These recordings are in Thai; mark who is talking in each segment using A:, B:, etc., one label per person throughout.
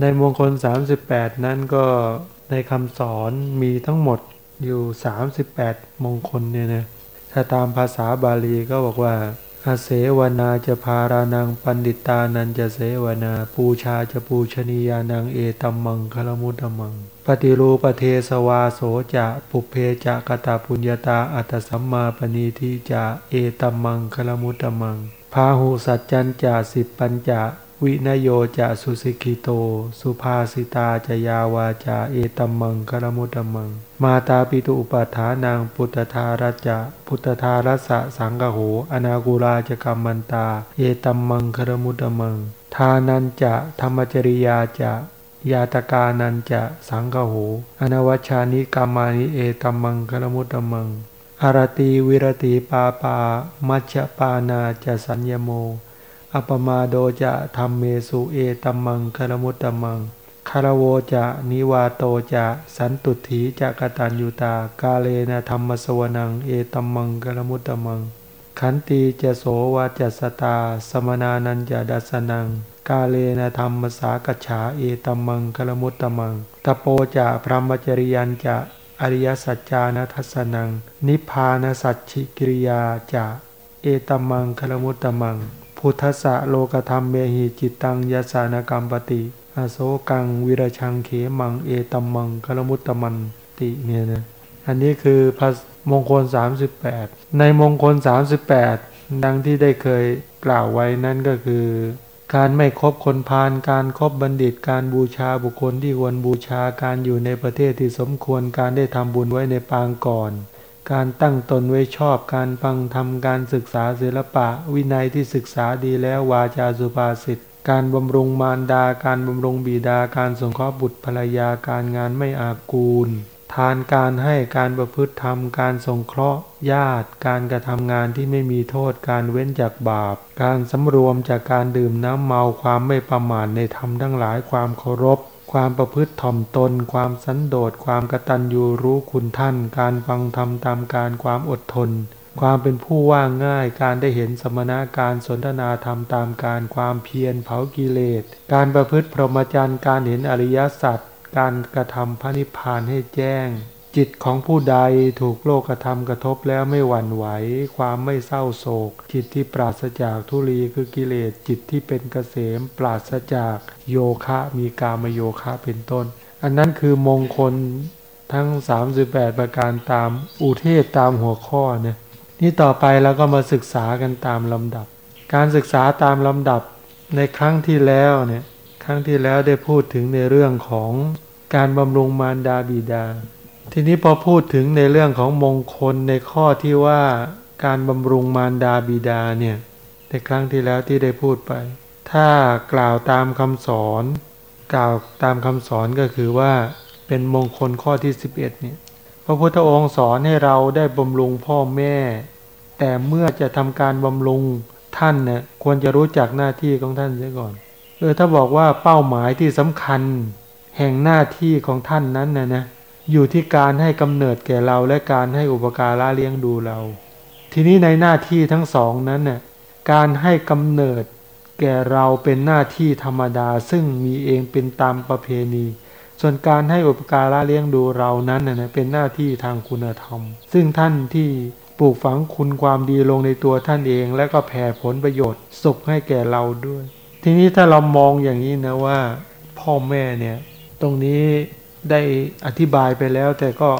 A: ในมงคล 38 นั้นก็ในคำสอนมีทั้งหมดอยู่ 38 มงคลเนี่ยนะถ้าตามภาษาบาลีก็บอกว่าอาเสวนาจะพารานังปันดิตานันจะเสวนาปูชาจะปูชนียานังเอตัมมังคลมุตตมัง ปฏิรูปเทสวาโสจะปุเพจะกตาปุญญาตาอัตสัมมาปณีทิจะเอตัมมังคลมุตตมังพาหุสัจจันจะสิบปัญจะ วินโยจะสุสิกิโต สุภาสิตาจะยาวาจาเอตัมมังคารมุตตมัง มาตาปิตุอุปัฏฐานังพุทธทารัจจะพุทธทารัสะสังกโห อนากุราจกรรมันตา เอตัมมังคารมุตตมัง ทานันจะธรรมจริยาจะยาตกานันจะสังกโห อนวัชานิกรรมานิเอตัมมังคารมุตตมัง อารตีวิรติปาปา มัชปานาจะสัญญโม อัปมาโดจะธรรมเมสุเอตัมมังคารมุตตมังคารโวจะนิวาโตจะสันตุถีจะกตัญญูตากาเลนะธรรมสวนังเอตัมมังคารมุตตมัง ขันตีจะโสวาจะสตา สมนานันจะดัสนัง กาเลนะธรรมสากฉาเอตัมมังคารมุตตมังตโปจะพรหมจริยันจะอริยสัจจานัทสนัง นิพพานสัจฉิกิริยาจะเอตัมมังคารมุตตมัง พุทธะโลกธรรมเมหิจิตตังยสานกรรมปติ อโศกังวิรชังเขมังเอตัมมังคารมุตตมันติเนี่ยนะอันนี้คือพระมงคล 38 ในมงคล 38 ดังที่ได้เคยกล่าวไว้นั่นก็คือ การไม่คบคนพาลการครบบัณฑิตการบูชาบุคคลที่ควรบูชาการอยู่ในประเทศที่สมควรการได้ทำบุญไว้ในปางก่อน การตั้งตนไว้ชอบการฟังทำการศึกษาศิลปะ วินัยที่ศึกษาดีแล้ววาจาสุภาษิตการบำรุงมารดา การบำรุงบิดา การสงเคราะห์บุตรภรรยาการงานไม่อากูล ทานการให้การประพฤติธรรม การสงเคราะห์ญาติ การกระทำงานที่ไม่มีโทษ การเว้นจากบาป การสำรวมจากการดื่มน้ำเมาความไม่ประมาทในธรรมทั้งหลายความเคารพ ความประพฤติถ่อมตน ความสันโดษ ความกตัญญูรู้คุณท่าน การฟังธรรมตามการความอดทน ความเป็นผู้ว่าง่าย การได้เห็นสมณะการสนทนาธรรมตามการความเพียรเผากิเลส การประพฤติพรหมจรรย์ การเห็นอริยสัจ การกระทำพระนิพพานให้แจ้ง จิตของผู้ใดถูกโลกธรรมกระทบแล้วไม่หวั่นไหว ความไม่เศร้าโศก จิตที่ปราศจากทุลีคือกิเลสจิตที่เป็นเกษมปราศจากโยคะมีกามโยคะเป็นต้น อันนั้นคือมงคลทั้ง 38 ประการตามอุเทศตามหัวข้อเนี่ยนี่ต่อไปเราก็มาศึกษากันตามลำดับ การศึกษาตามลำดับในครั้งที่แล้วเนี่ยครั้งที่แล้วได้พูดถึงในเรื่องของการบำรุงมารดาบิดา ทีนี้พอพูดถึงในเรื่องของมงคลในข้อที่ว่าการบำรุงมารดาบิดาเนี่ยในครั้งที่แล้วที่ได้พูดไป ถ้ากล่าวตามคำสอน กล่าวตามคำสอนก็คือว่าเป็นมงคลข้อที่ 11เนี่ยพระพุทธองค์สอนให้เราได้บำรุงพ่อแม่ แต่เมื่อจะทำการบำรุงท่านเนี่ยควรจะรู้จักหน้าที่ของท่านเสียก่อนเออถ้าบอกว่าเป้าหมายที่สำคัญ แห่งหน้าที่ของท่านนั้นนะนะ อยู่ที่การให้กำเนิดแก่เราและการให้อุปการะเลี้ยงดูเรา ทีนี้ในหน้าที่ทั้งสองนั้นน่ะการให้กำเนิดแก่เราเป็นหน้าที่ธรรมดาซึ่งมีเองเป็นตามประเพณี ส่วนการให้อุปการะเลี้ยงดูเรานั้นน่ะเป็นหน้าที่ทางคุณธรรม ซึ่งท่านที่ปลูกฝังคุณความดีลงในตัวท่านเอง และก็แผ่ผลประโยชน์สุขให้แก่เราด้วย ทีนี้ถ้าเรามองอย่างนี้นะว่า พ่อแม่เนี่ย ตรงนี้ ได้อธิบายไปแล้ว แต่ก็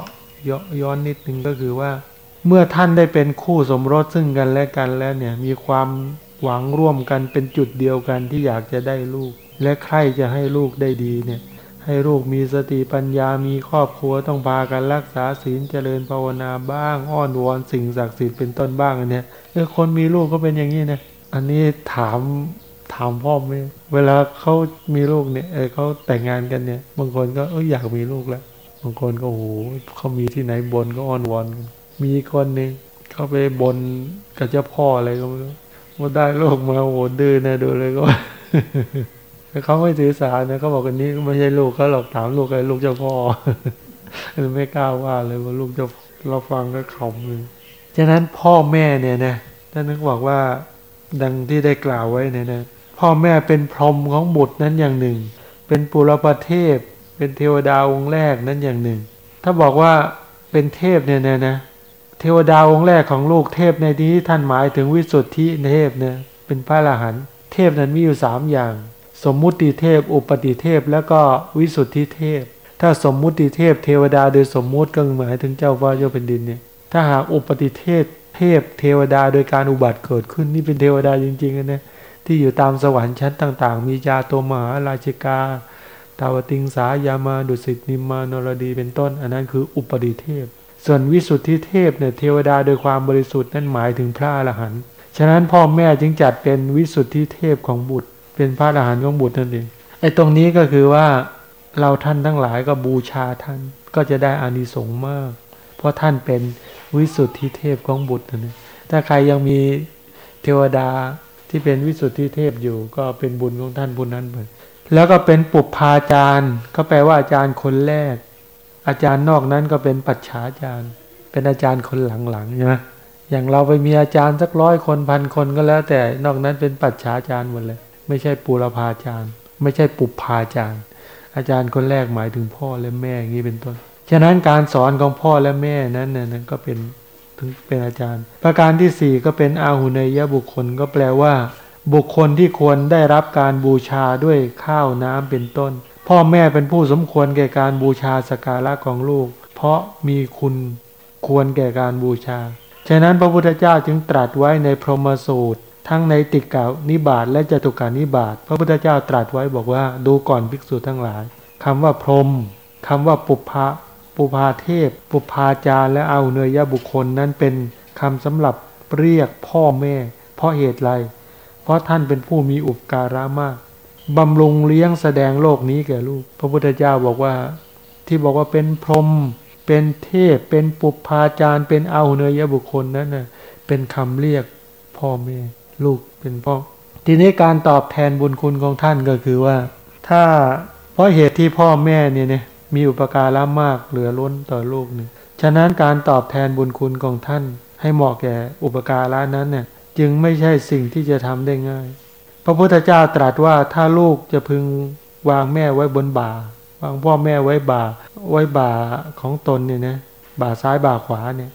A: ย้อนนิดนึงก็คือว่า เมื่อท่านได้เป็นคู่สมรสซึ่งกันและกันแล้วเนี่ยมีความหวังร่วมกันเป็นจุดเดียวกันที่อยากจะได้ลูก และใครจะให้ลูกได้ดีเนี่ยให้ลูกมีสติปัญญามีครอบครัวต้องพากันรักษาศีลเจริญภาวนาบ้างอ้อนวอนสิ่งศักดิ์สิทธิ์เป็นต้นบ้างอันเนี้ยเออคนมีลูกก็เป็นอย่างนี้นะอันนี้ถาม ถามพ่อแม่เวลาเขามีลูกเนี่ยเออเขาแต่งงานกันเนี่ย บางคนก็เอออยากมีลูกแล้วบางคนก็โอ้โหเขามีที่ไหนบนก็อ้อนวอนกันมีคนหนึ่งเขาไปบนกับเจ้าพ่ออะไรก็ไม่รู้ว่าได้ลูกมาโอ้โหดื้อนะดูเลยก็เขาไม่ถือสาเนี่ยเขาบอกกันนี้ไม่ใช่ลูกเขาหรอกถามลูกใครลูกเจ้าพ่อไม่กล้าว่าเลยว่าลูกเจ้าเราฟังก็ขำเลยฉะนั้นพ่อแม่เนี่ยนะท่านนึกบอกว่าดังที่ได้กล่าวไว้เนี่ยนะ พ่อแม่เป็นพรหมของบุตรนั้นอย่างหนึ่ง เป็นปุรพเทพ เป็นเทวดาองค์แรกนั้นอย่างหนึ่ง ถ้าบอกว่าเป็นเทพเนี่ยนะนะเทวดาองค์แรกของลูกเทพในนี้ท่านหมายถึงวิสุทธิเทพเนี่ยเป็นพระอรหันต์เทพนั้นมีอยู่สามอย่าง สมมุติเทพ อุปติเทพแล้วก็วิสุทธิเทพ ถ้าสมมุติเทพ เทวดาโดยสมมุติก็หมายถึงเจ้าฟ้าเจ้าแผ่นดินเนี่ยถ้าหากอุปติเทพเทพเทวดาโดยการอุบัติเกิดขึ้นนี่เป็นเทวดาจริงๆนะ ที่อยู่ตามสวรรค์ชั้นต่าง ๆ มีจาตัวมหาราชิกาตาวติงสายามาดุสิตนิมานรดีเป็นต้น อันนั้นคืออุปติเทพ ส่วนวิสุทธิเทพเนี่ยเทวดาโดยความบริสุทธิ์นั่นหมายถึงพระอรหันต์ฉะนั้นพ่อแม่จึงจัดเป็นวิสุทธิเทพของบุตร เป็นพระอรหันต์ของบุตรนั่นเองไอ้ตรงนี้ก็คือว่าเราท่านทั้งหลายก็บูชาท่านก็จะได้อานิสงส์มาก เพราะท่านเป็นวิสุทธิเทพของบุตรนั่นเองถ้าใครยังมีเทวดา ที่เป็นวิสุทธิเทพอยู่ ก็เป็นบุญของท่านบุญนั้นไปแล้วก็เป็นปุพพาจารย์ก็แปลว่าอาจารย์คนแรก อาจารย์นอกนั้นก็เป็นปัจฉาจารย์ เป็นอาจารย์คนหลังๆใช่ไหมอย่างเราไปมีอาจารย์สักร้อยคนพันคนก็แล้ว แต่นอกนั้นเป็นปัจฉาจารย์หมดเลย ไม่ใช่ปุรพาจารย์ ไม่ใช่ปุพพาจารย์ อาจารย์คนแรกหมายถึงพ่อและแม่อย่างนี้เป็นต้น ฉะนั้นการสอนของพ่อและแม่นั้นนั้นก็เป็น เป็นอาจารย์ ประการที่สี่ก็เป็นอาหุเนยบุคคลก็แปลว่า บุคคลที่ควรได้รับการบูชาด้วยข้าวน้ำเป็นต้น พ่อแม่เป็นผู้สมควรแก่การบูชาสการะของลูก เพราะมีคุณควรแก่การบูชา ฉะนั้นพระพุทธเจ้าจึงตรัสไว้ในพรหมสูตร ทั้งในติกานิบาตและจตุการนิบาตพระพุทธเจ้าตรัสไว้บอกว่าดูก่อนภิกษุทั้งหลายคำว่าพรหมคำว่าปุพพะ ปุพาเทพ ปุพาจารและเอาเนยยบุคคลนั้นเป็นคำสำหรับเรียกพ่อแม่ เพราะเหตุไร เพราะท่านเป็นผู้มีอุปการะมากบำรุงเลี้ยงแสดงโลกนี้แก่ลูก พระพุทธเจ้าบอกว่า ที่บอกว่าเป็นพรหมเป็นเทพ เป็นปุพาจารย์ เป็นเอาเนยยบุคคลนั้นน่ะเป็นคำเรียกพ่อแม่ลูกเป็นพ่อ ทีนี้การตอบแทนบุญคุณของท่านก็คือว่า ถ้าเพราะเหตุที่พ่อแม่เนี่ยเนี่ย มีอุปการะมากเหลือล้นต่อลูกเนี่ยฉะนั้นการตอบแทนบุญคุณของท่าน ให้เหมาะแก่อุปการะนั้นเนี่ยจึงไม่ใช่สิ่งที่จะทำได้ง่าย พระพุทธเจ้าตรัสว่าถ้าลูกจะพึงวางแม่ไว้บนบ่าวางพ่อแม่ไว้บ่า ไว้บ่าของตนเนี่ยนะบ่าซ้ายบ่าขวาเนี่ย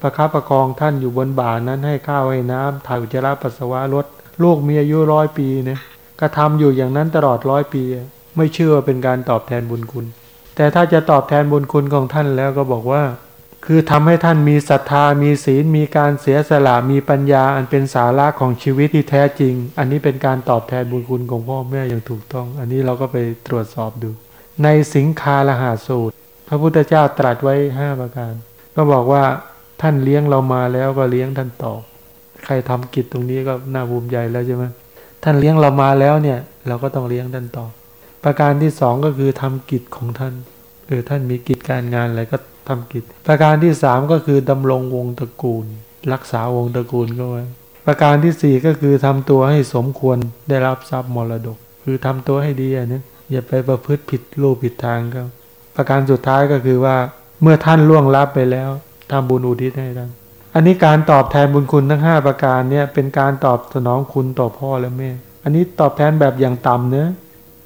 A: ประคับประคองท่านอยู่บนบ่านั้นให้ข้าวให้น้ำถ่ายอุจจาระปัสสาวะลดลูกมีอายุร้อยปีเนี่ยกระทำอยู่อย่างนั้นตลอดร้อยปี ไม่เชื่อเป็นการตอบแทนบุญคุณ แต่ถ้าจะตอบแทนบุญคุณของท่านแล้วก็บอกว่า คือทำให้ท่านมีศรัทธามีศีล มีการเสียสละมีปัญญาอันเป็นสาระของชีวิตที่แท้จริง อันนี้เป็นการตอบแทนบุญคุณของพ่อแม่อย่างถูกต้อง อันนี้เราก็ไปตรวจสอบดู ในสิงคาลหาสูตร พระพุทธเจ้าตรัสไว้ห้าประการ ก็บอกว่าท่านเลี้ยงเรามาแล้วก็เลี้ยงท่านต่อ ใครทำกิจตรงนี้ก็น่าภูมิใจแล้วใช่ไหมท่านเลี้ยงเรามาแล้วเนี่ย เราก็ต้องเลี้ยงท่านต่อ ประการที่สองก็คือทำกิจของท่านเออท่านมีกิจการงานอะไรก็ทำกิจ ประการที่สามก็คือดำรงวงตระกูล รักษาวงตระกูลก็ไว้ประการที่สี่ก็คือทำตัวให้สมควรได้รับทรัพย์มรดก คือทำตัวให้ดีอะเนี่ยอย่าไปประพฤติผิดรูปผิดทางก็ประการสุดท้ายก็คือว่าเมื่อท่านล่วงลับไปแล้วทำบุญอุทิศให้ท่านอันนี้การตอบแทนบุญคุณทั้ง 5 ประการเนี่ยเป็นการตอบสนองคุณต่อพ่อและแม่ อันนี้ตอบแทนแบบอย่างต่ำเนะ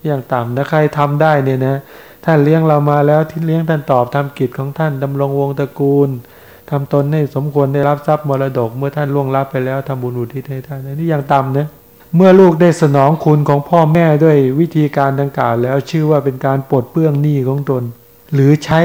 A: อย่างต่ำถ้าใครทำได้เนี่ยนะท่านเลี้ยงเรามาแล้วที่เลี้ยงท่านตอบทำกิจของท่านดำรงวงตระกูลทำตนให้สมควรได้รับทรัพย์มรดก เมื่อท่านล่วงลับไปแล้วทำบุญอุทิศให้ท่านนนี้อย่างต่ำเนะเมื่อลูกได้สนองคุณของพ่อแม่ด้วยวิธีการดังกล่าวแล้วชื่อว่าเป็นการปลดเปื้องหนี้ของตน หรือใช้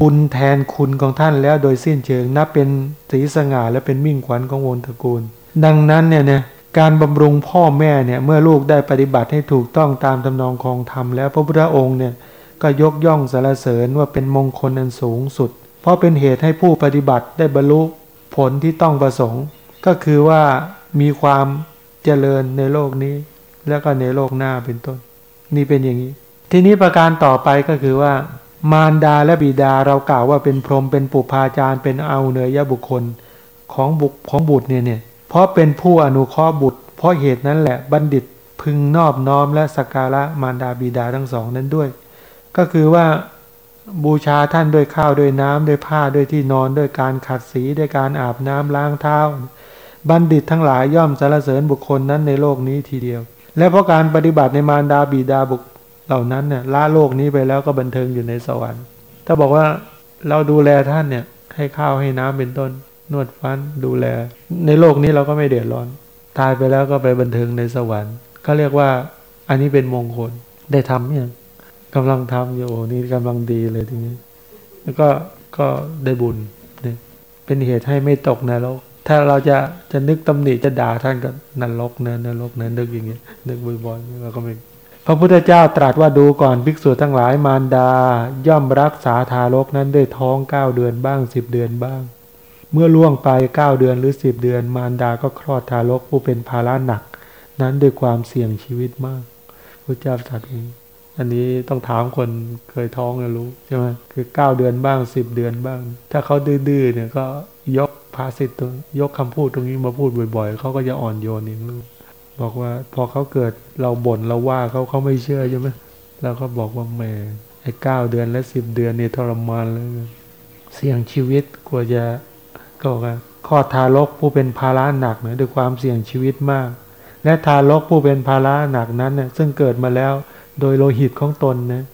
A: บุญแทนคุณของท่านแล้วโดยสิ้นเชิงนับเป็นสีสง่าและเป็นมิ่งขวัญของวงตระกูล ดังนั้นเนี่ยนะ การบำรุงพ่อแม่เนี่ยเมื่อลูกได้ปฏิบัติให้ถูกต้องตามทำนองของธรรมแล้วพระพุทธองค์เนี่ยก็ยกย่องสรรเสริญว่าเป็นมงคลอันสูงสุด เพราะเป็นเหตุให้ผู้ปฏิบัติได้บรรลุผลที่ต้องประสงค์ ก็คือว่ามีความเจริญในโลกนี้ แล้วก็ในโลกหน้าเป็นต้น นี่เป็นอย่างนี้ ทีนี้ประการต่อไปก็คือว่ามารดาและบิดาเรากล่าวว่าเป็นพรหมเป็นปุพาจารย์เป็นเอาเนยยบุคคลของบุคของบุตรเนี่ยเนี่ย เพราะเป็นผู้อนุเคราะห์บุตร เพราะเหตุนั้นแหละบัณฑิตพึงนอบน้อมและสักการะมารดาบิดาทั้งสองนั้นด้วย ก็คือว่าบูชาท่านด้วยข้าวด้วยน้ำด้วยผ้าด้วยที่นอนด้วยการขัดสีด้วยการอาบน้ำล้างเท้า บัณฑิตทั้งหลายย่อมสรรเสริญบุคคลนั้นในโลกนี้ทีเดียว และเพราะการปฏิบัติในมารดาบิดาบุคเหล่านั้นเนี่ยละโลกนี้ไปแล้วก็บันเทิงอยู่ในสวรรค์ ถ้าบอกว่าเราดูแลท่านเนี่ยให้ข้าวให้น้ำเป็นต้น นวดฟันดูแล ในโลกนี้เราก็ไม่เดือดร้อน ตายไปแล้วก็ไปบันเทิงในสวรรค์เขาเรียกว่าอันนี้เป็นมงคลได้ทำเนี่ยกำลังทำอยู่นี่กำลังดีเลยทีนี้ แล้วก็ก็ได้บุญเนี่ยเป็นเหตุให้ไม่ตกนรกถ้าเราจะจะนึกตำหนิจะด่าท่านก็นรกเนินนรกเนินนึกอย่างเงี้ยนึกบ่อยๆเราก็ไม่พระพุทธเจ้าตรัสว่าดูก่อนภิกษุทั้งหลายมารดา ย่อมรักษาทารกนั้นด้วยท้องเก้าเดือนบ้างสิบเดือนบ้าง เมื่อล่วงไปเก้าเดือนหรือสิบเดือน มารดาก็คลอดทารกผู้เป็นภาระหนัก นั้นด้วยความเสี่ยงชีวิตมากพระเจ้าตรัสเองอันนี้ต้องถามคนเคยท้องจะรู้ใช่ไหมคือเก้าเดือนบ้างสิบเดือนบ้าง ถ้าเขาดื้อๆเนี่ยก็ยกภาษิตตรงยกคำพูดตรงนี้มาพูดบ่อย ๆเขาก็จะอ่อนโยนเองลูกบอกว่าพอเขาเกิดเราบ่นเราว่าเขาเขาไม่เชื่อใช่ไหมแล้วก็บอกว่าแหม่ไอ้เก้าเดือนและสิบเดือนเนี่ยทรมานเลยเสี่ยงชีวิตกลัวจะ ก็ว่าข้อทารกผู้เป็นภาระหนักเนี่ยด้วยความเสี่ยงชีวิตมาก และทารกผู้เป็นภาระหนักนั้นเนี่ยซึ่งเกิดมาแล้วโดยโลหิตของตนนะ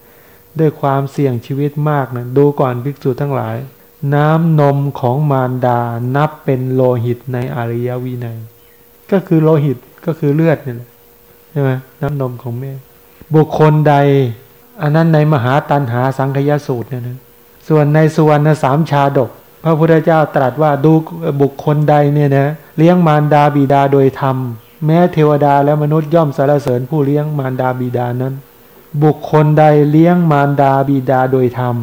A: ด้วยความเสี่ยงชีวิตมากนะดูก่อนภิกษุทั้งหลาย น้ำนมของมารดานับเป็นโลหิตในอริยวินัย ก็คือโลหิตก็คือเลือดเนี่ยใช่ไหมน้ำนมของแม่ บุคคลใด อันนั้นในมหาตันหาสังคยสูตรเนี่ยนะส่วนในสุวรรณสามชาดก พระพุทธเจ้าตรัสว่าดูบุคคลใดเนี่ยนะเลี้ยงมารดาบิดาโดยธรรม แม้เทวดาและมนุษย์ย่อมสรรเสริญผู้เลี้ยงมารดาบิดานั้น บุคคลใดเลี้ยงมารดาบิดาโดยธรรม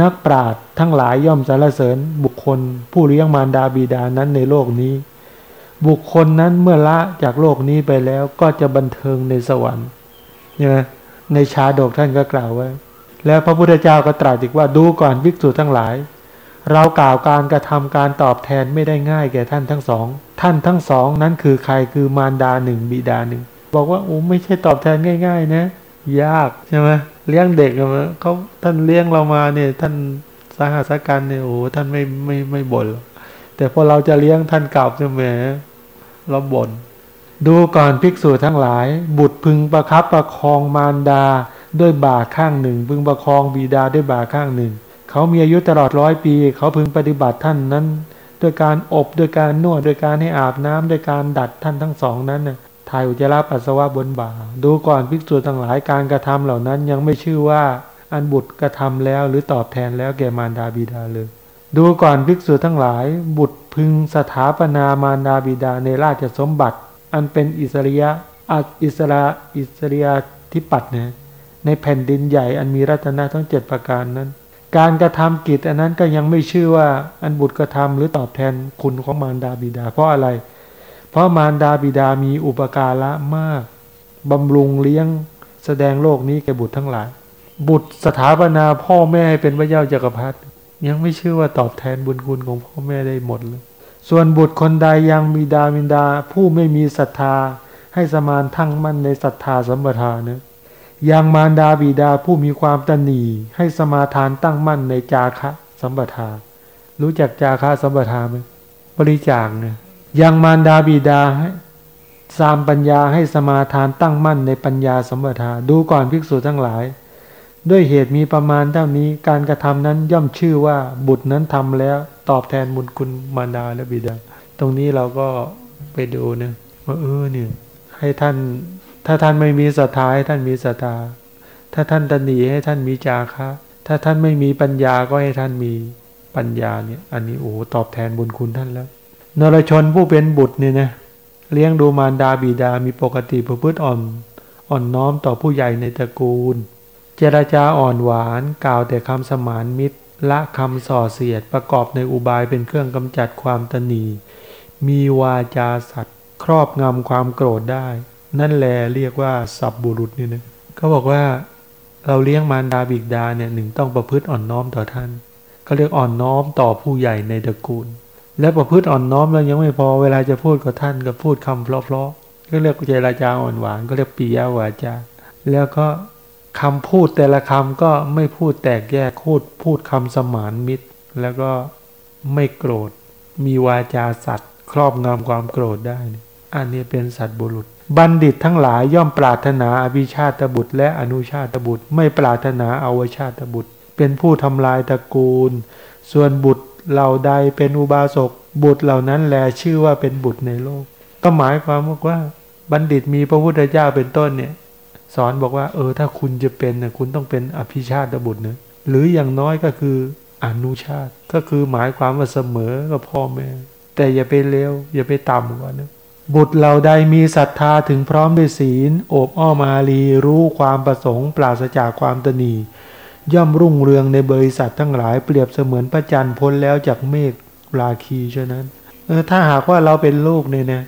A: นักปราชญ์ทั้งหลายย่อมสรรเสริญบุคคล ผู้เลี้ยงมารดาบิดานั้นในโลกนี้ บุคคลนั้นเมื่อละจากโลกนี้ไปแล้วก็จะบันเทิงในสวรรค์นี่ยในชาดกท่านก็กล่าวไว้แล้วพระพุทธเจ้าก็ตรัสอีกว่าดูก่อนภิกษุทั้งหลาย เรากล่าวการกระทำการตอบแทนไม่ได้ง่ายแก่ท่านทั้งสอง ท่านทั้งสองนั้นคือใครคือมารดาหนึ่งบิดาหนึ่ง บอกว่าโอ้ไม่ใช่ตอบแทนง่าย ๆ นะ ยากใช่ไหมเลี้ยงเด็กเขาท่านเลี้ยงเรามาเนี่ยท่านสหัสการเนี่ยโอ้ท่านไม่ไม่ไม่บ่นแต่พอเราจะเลี้ยงท่านกลับจะแหมเราบ่นดูก่อนภิกษุทั้งหลาย บุตรพึงประคับประคองมารดาด้วยบาข้างหนึ่ง พึงประคองบิดาด้วยบาข้างหนึ่ง เขามีอายุตลอดร้อยปี เขาพึงปฏิบัติท่านนั้นด้วยการอบด้วยการนวดด้วยการให้อาบน้ำด้วยการดัดท่านทั้งสองนั้นนะถ่ายอุจจาระปัสสาวะบนบ่า ดูก่อนภิกษุทั้งหลายการกระทำเหล่านั้นยังไม่ชื่อว่าอันบุตรกระทำแล้วหรือตอบแทนแล้วแก่มารดาบิดาเลย ดูก่อนภิกษุทั้งหลาย บุตรพึงสถาปนามารดาบิดาในราชสมบัติ อันเป็นอิสริยะอิสระอิสริยทิปัตเนี่ยในแผ่นดินใหญ่อันมีรัตนะทั้งเจ็ดประการนั้น การกระทำกิจอันนั้นก็ยังไม่ชื่อว่าอันบุตรกระทำหรือตอบแทนคุณของมารดาบิดา เพราะอะไร เพราะมารดาบิดามีอุปการะมากบำรุงเลี้ยงแสดงโลกนี้แก่บุตรทั้งหลาย บุตรสถาปนาพ่อแม่ให้เป็นพระเจ้าจักรพรรดิยังไม่ชื่อว่าตอบแทนบุญคุณของพ่อแม่ได้หมดเลย ส่วนบุตรคนใดยังมีดามินดา ผู้ไม่มีศรัทธา ให้สมานทั้งมั่นในศรัทธาสัมปทานนะ ยังมารดาบิดาผู้มีความตนีให้สมาทานตั้งมั่นในจาคะสัมปทา รู้จักจาคะสัมปทาไหมบริจาคเนี่ยยังมารดาบิดาให้สามปัญญาให้สมาทานตั้งมั่นในปัญญาสัมปทา ดูก่อนภิกษุทั้งหลาย ด้วยเหตุมีประมาณเท่านี้การกระทำนั้นย่อมชื่อว่าบุตรนั้นทำแล้วตอบแทนบุญคุณมารดาและบิดา ตรงนี้เราก็ไปดูนะว่าเออเนี่ยให้ท่าน ถ้าท่านไม่มีศรัทธาให้ท่านมีศรัทธา ถ้าท่านตนีให้ท่านมีจาคะ ถ้าท่านไม่มีปัญญาก็ให้ท่านมีปัญญาเนี่ย อันนี้โอ้ตอบแทนบุญคุณท่านแล้ว นรชนผู้เป็นบุตรเนี่ยนะเลี้ยงดูมารดาบิดามีปกติประพฤติอ่อน อ่อนน้อมต่อผู้ใหญ่ในตระกูล เจรจาอ่อนหวานกล่าวแต่คำสมานมิตร ละคำส่อเสียดประกอบในอุบายเป็นเครื่องกำจัดความตนีมีวาจาสัตว์ ครอบงำความโกรธได้ นั่นแหละเรียกว่าสับบุรุษนี่นะเขาบอกว่าเราเลี้ยงมารดาบิดาเนี่ยหนึ่งต้องประพฤติอ่อนน้อมต่อท่านเขาเรียกอ่อนน้อมต่อผู้ใหญ่ในตระกูล และประพฤติอ่อนน้อมแล้วยังไม่พอเวลาจะพูดกับท่านก็พูดคำเพราะๆก็เรียกเจรจาอ่อนหวานก็เรียกปียาวาจาแล้วก็คำพูดแต่ละคำก็ไม่พูดแตกแยกพูดพูดคำสมานมิตร แล้วก็ไม่โกรธ มีวาจาสัตว์ ครอบงำความโกรธได้ อันนี้เป็นสัตว์บุรุษ บัณฑิตทั้งหลายย่อมปรารถนาอภิชาตบุตร และอนุชาตบุตร ไม่ปรารถนาอวชาตบุตร เป็นผู้ทำลายตระกูล ส่วนบุตรเหล่าใดเป็นอุบาสกบุตรเหล่านั้นแลชื่อว่าเป็นบุตรในโลก ก็หมายความว่าบัณฑิตมีพระพุทธเจ้าเป็นต้นเนี่ย สอนบอกว่าเออถ้าคุณจะเป็นนะคุณต้องเป็นอภิชาตบุตรนะหรืออย่างน้อยก็คืออนุชาติก็คือหมายความว่าเสมอกับพ่อแม่ แต่อย่าไปเลวอย่าไปต่ำกว่านะ บุตรเหล่าใดมีศรัทธาถึงพร้อมด้วยศีล โอบอ้อมารีรู้ความประสงค์ปราศจากความตนีย่อมรุ่งเรืองในบริษัททั้งหลายเปรียบเสมือนพระจันทร์พ้นแล้วจากเมฆราคีฉะนั้นเออถ้าหากว่าเราเป็นลูกเนี่ยนะ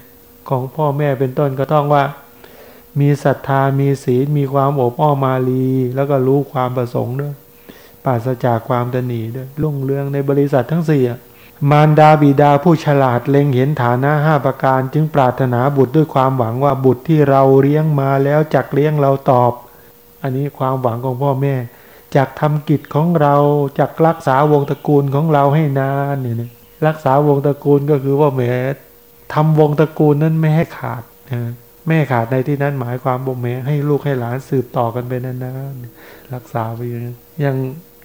A: ของพ่อแม่เป็นต้นก็ต้องว่า มีศรัทธามีศีลมีความโอบอ้อมารีแล้วก็รู้ความประสงค์ด้วยปราศจากความตนีด้วยรุ่งเรืองในบริษัททั้งสี่ มารดาบิดาผู้ฉลาดเล็งเห็นฐานะห้าประการจึงปรารถนาบุตรด้วยความหวังว่าบุตรที่เราเลี้ยงมาแล้วจักเลี้ยงเราตอบ อันนี้ความหวังของพ่อแม่จากทำกิจของเราจากรักษาวงตระกูลของเราให้นานเนี่ยรักษาวงตระกูลก็คือว่าแหมทำวงตระกูลนั้นไม่ให้ขาดนะไม่ให้ขาดในที่นั้นหมายความบ่แหมให้ลูกให้หลานสืบต่อกันไปนานๆรักษาไปอย่าง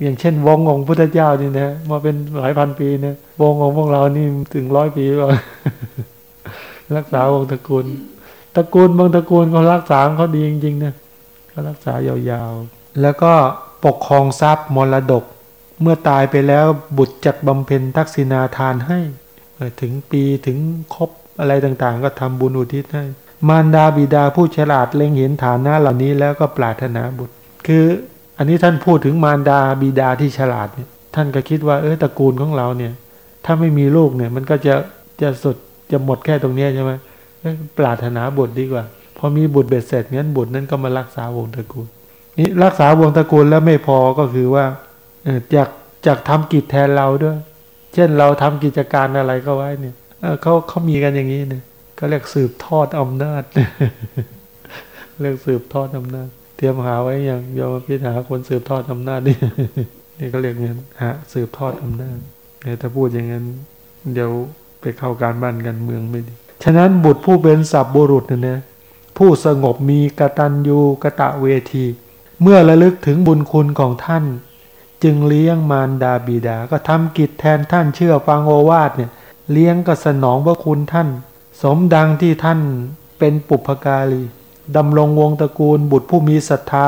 A: อย่างเช่น วงของพุทธเจ้านี่นะมาเป็นหลายพันปีเนี่ยวงของพวกเรานี่ถึงร้อยปีแล้วรักษาวงตระกูลตระกูลบางตระกูลเขารักษาเขาดีจริงๆนะเขารักษายาวๆ แล้วก็ปกครองทรัพย์มรดก เมื่อตายไปแล้วบุตรจักบำเพ็ญทักษิณาทานให้ถึงปีถึงครบอะไรต่างๆ ก็ทำบุญอุทิศให้ มารดาบิดาผู้ฉลาดเล็งเห็นฐานะเหล่านี้แล้วก็ปรารถนาบุตร คือ อันนี้ท่านพูดถึงมารดาบิดาที่ฉลาดเนี่ยท่านก็คิดว่าเออตระกูลของเราเนี่ย ถ้าไม่มีลูกเนี่ย มันก็จะจะสุดจะหมดแค่ตรงนี้ใช่ไหมปรารถนาบุตรดีกว่า พอมีบุตรเบ็ดเสร็จงั้นบุตรนั้นก็มารักษาวงตระกูลนี่รักษาวงตระกูลแล้วไม่พอก็คือว่าจากจากทำกิจแทนเราด้วย เช่นเราทำกิจการอะไรก็ไว้เนี่ยเขาเขามีกันอย่างนี้เนี่ยก็เรียกสืบทอดอำนาจเรียกสืบทอดอำนาจ รียมหาไว้อย่างยอมพิจารณาคนสืบทอดอำนาจนี่นี่ก็เรียกเงี้ยฮะสืบทอดอำนาจเนี่ยถ้าพูดอย่างนั้น เดี๋ยวไปเข้าการบ้านกันเมืองไม่ดี ฉะนั้นบุตรผู้เป็นสับบุรุษเนี่ยนะผู้สงบมีกตัญญูกะตะเวที เมื่อระลึกถึงบุญคุณของท่าน จึงเลี้ยงมารดาบิดา ก็ทำกิจแทนท่านเชื่อฟังโอวาทเนี่ย เลี้ยงก็สนองพระคุณท่าน สมดังที่ท่านเป็นปุพการี ดำรงวงตระกูลบุตรผู้มีศรัทธา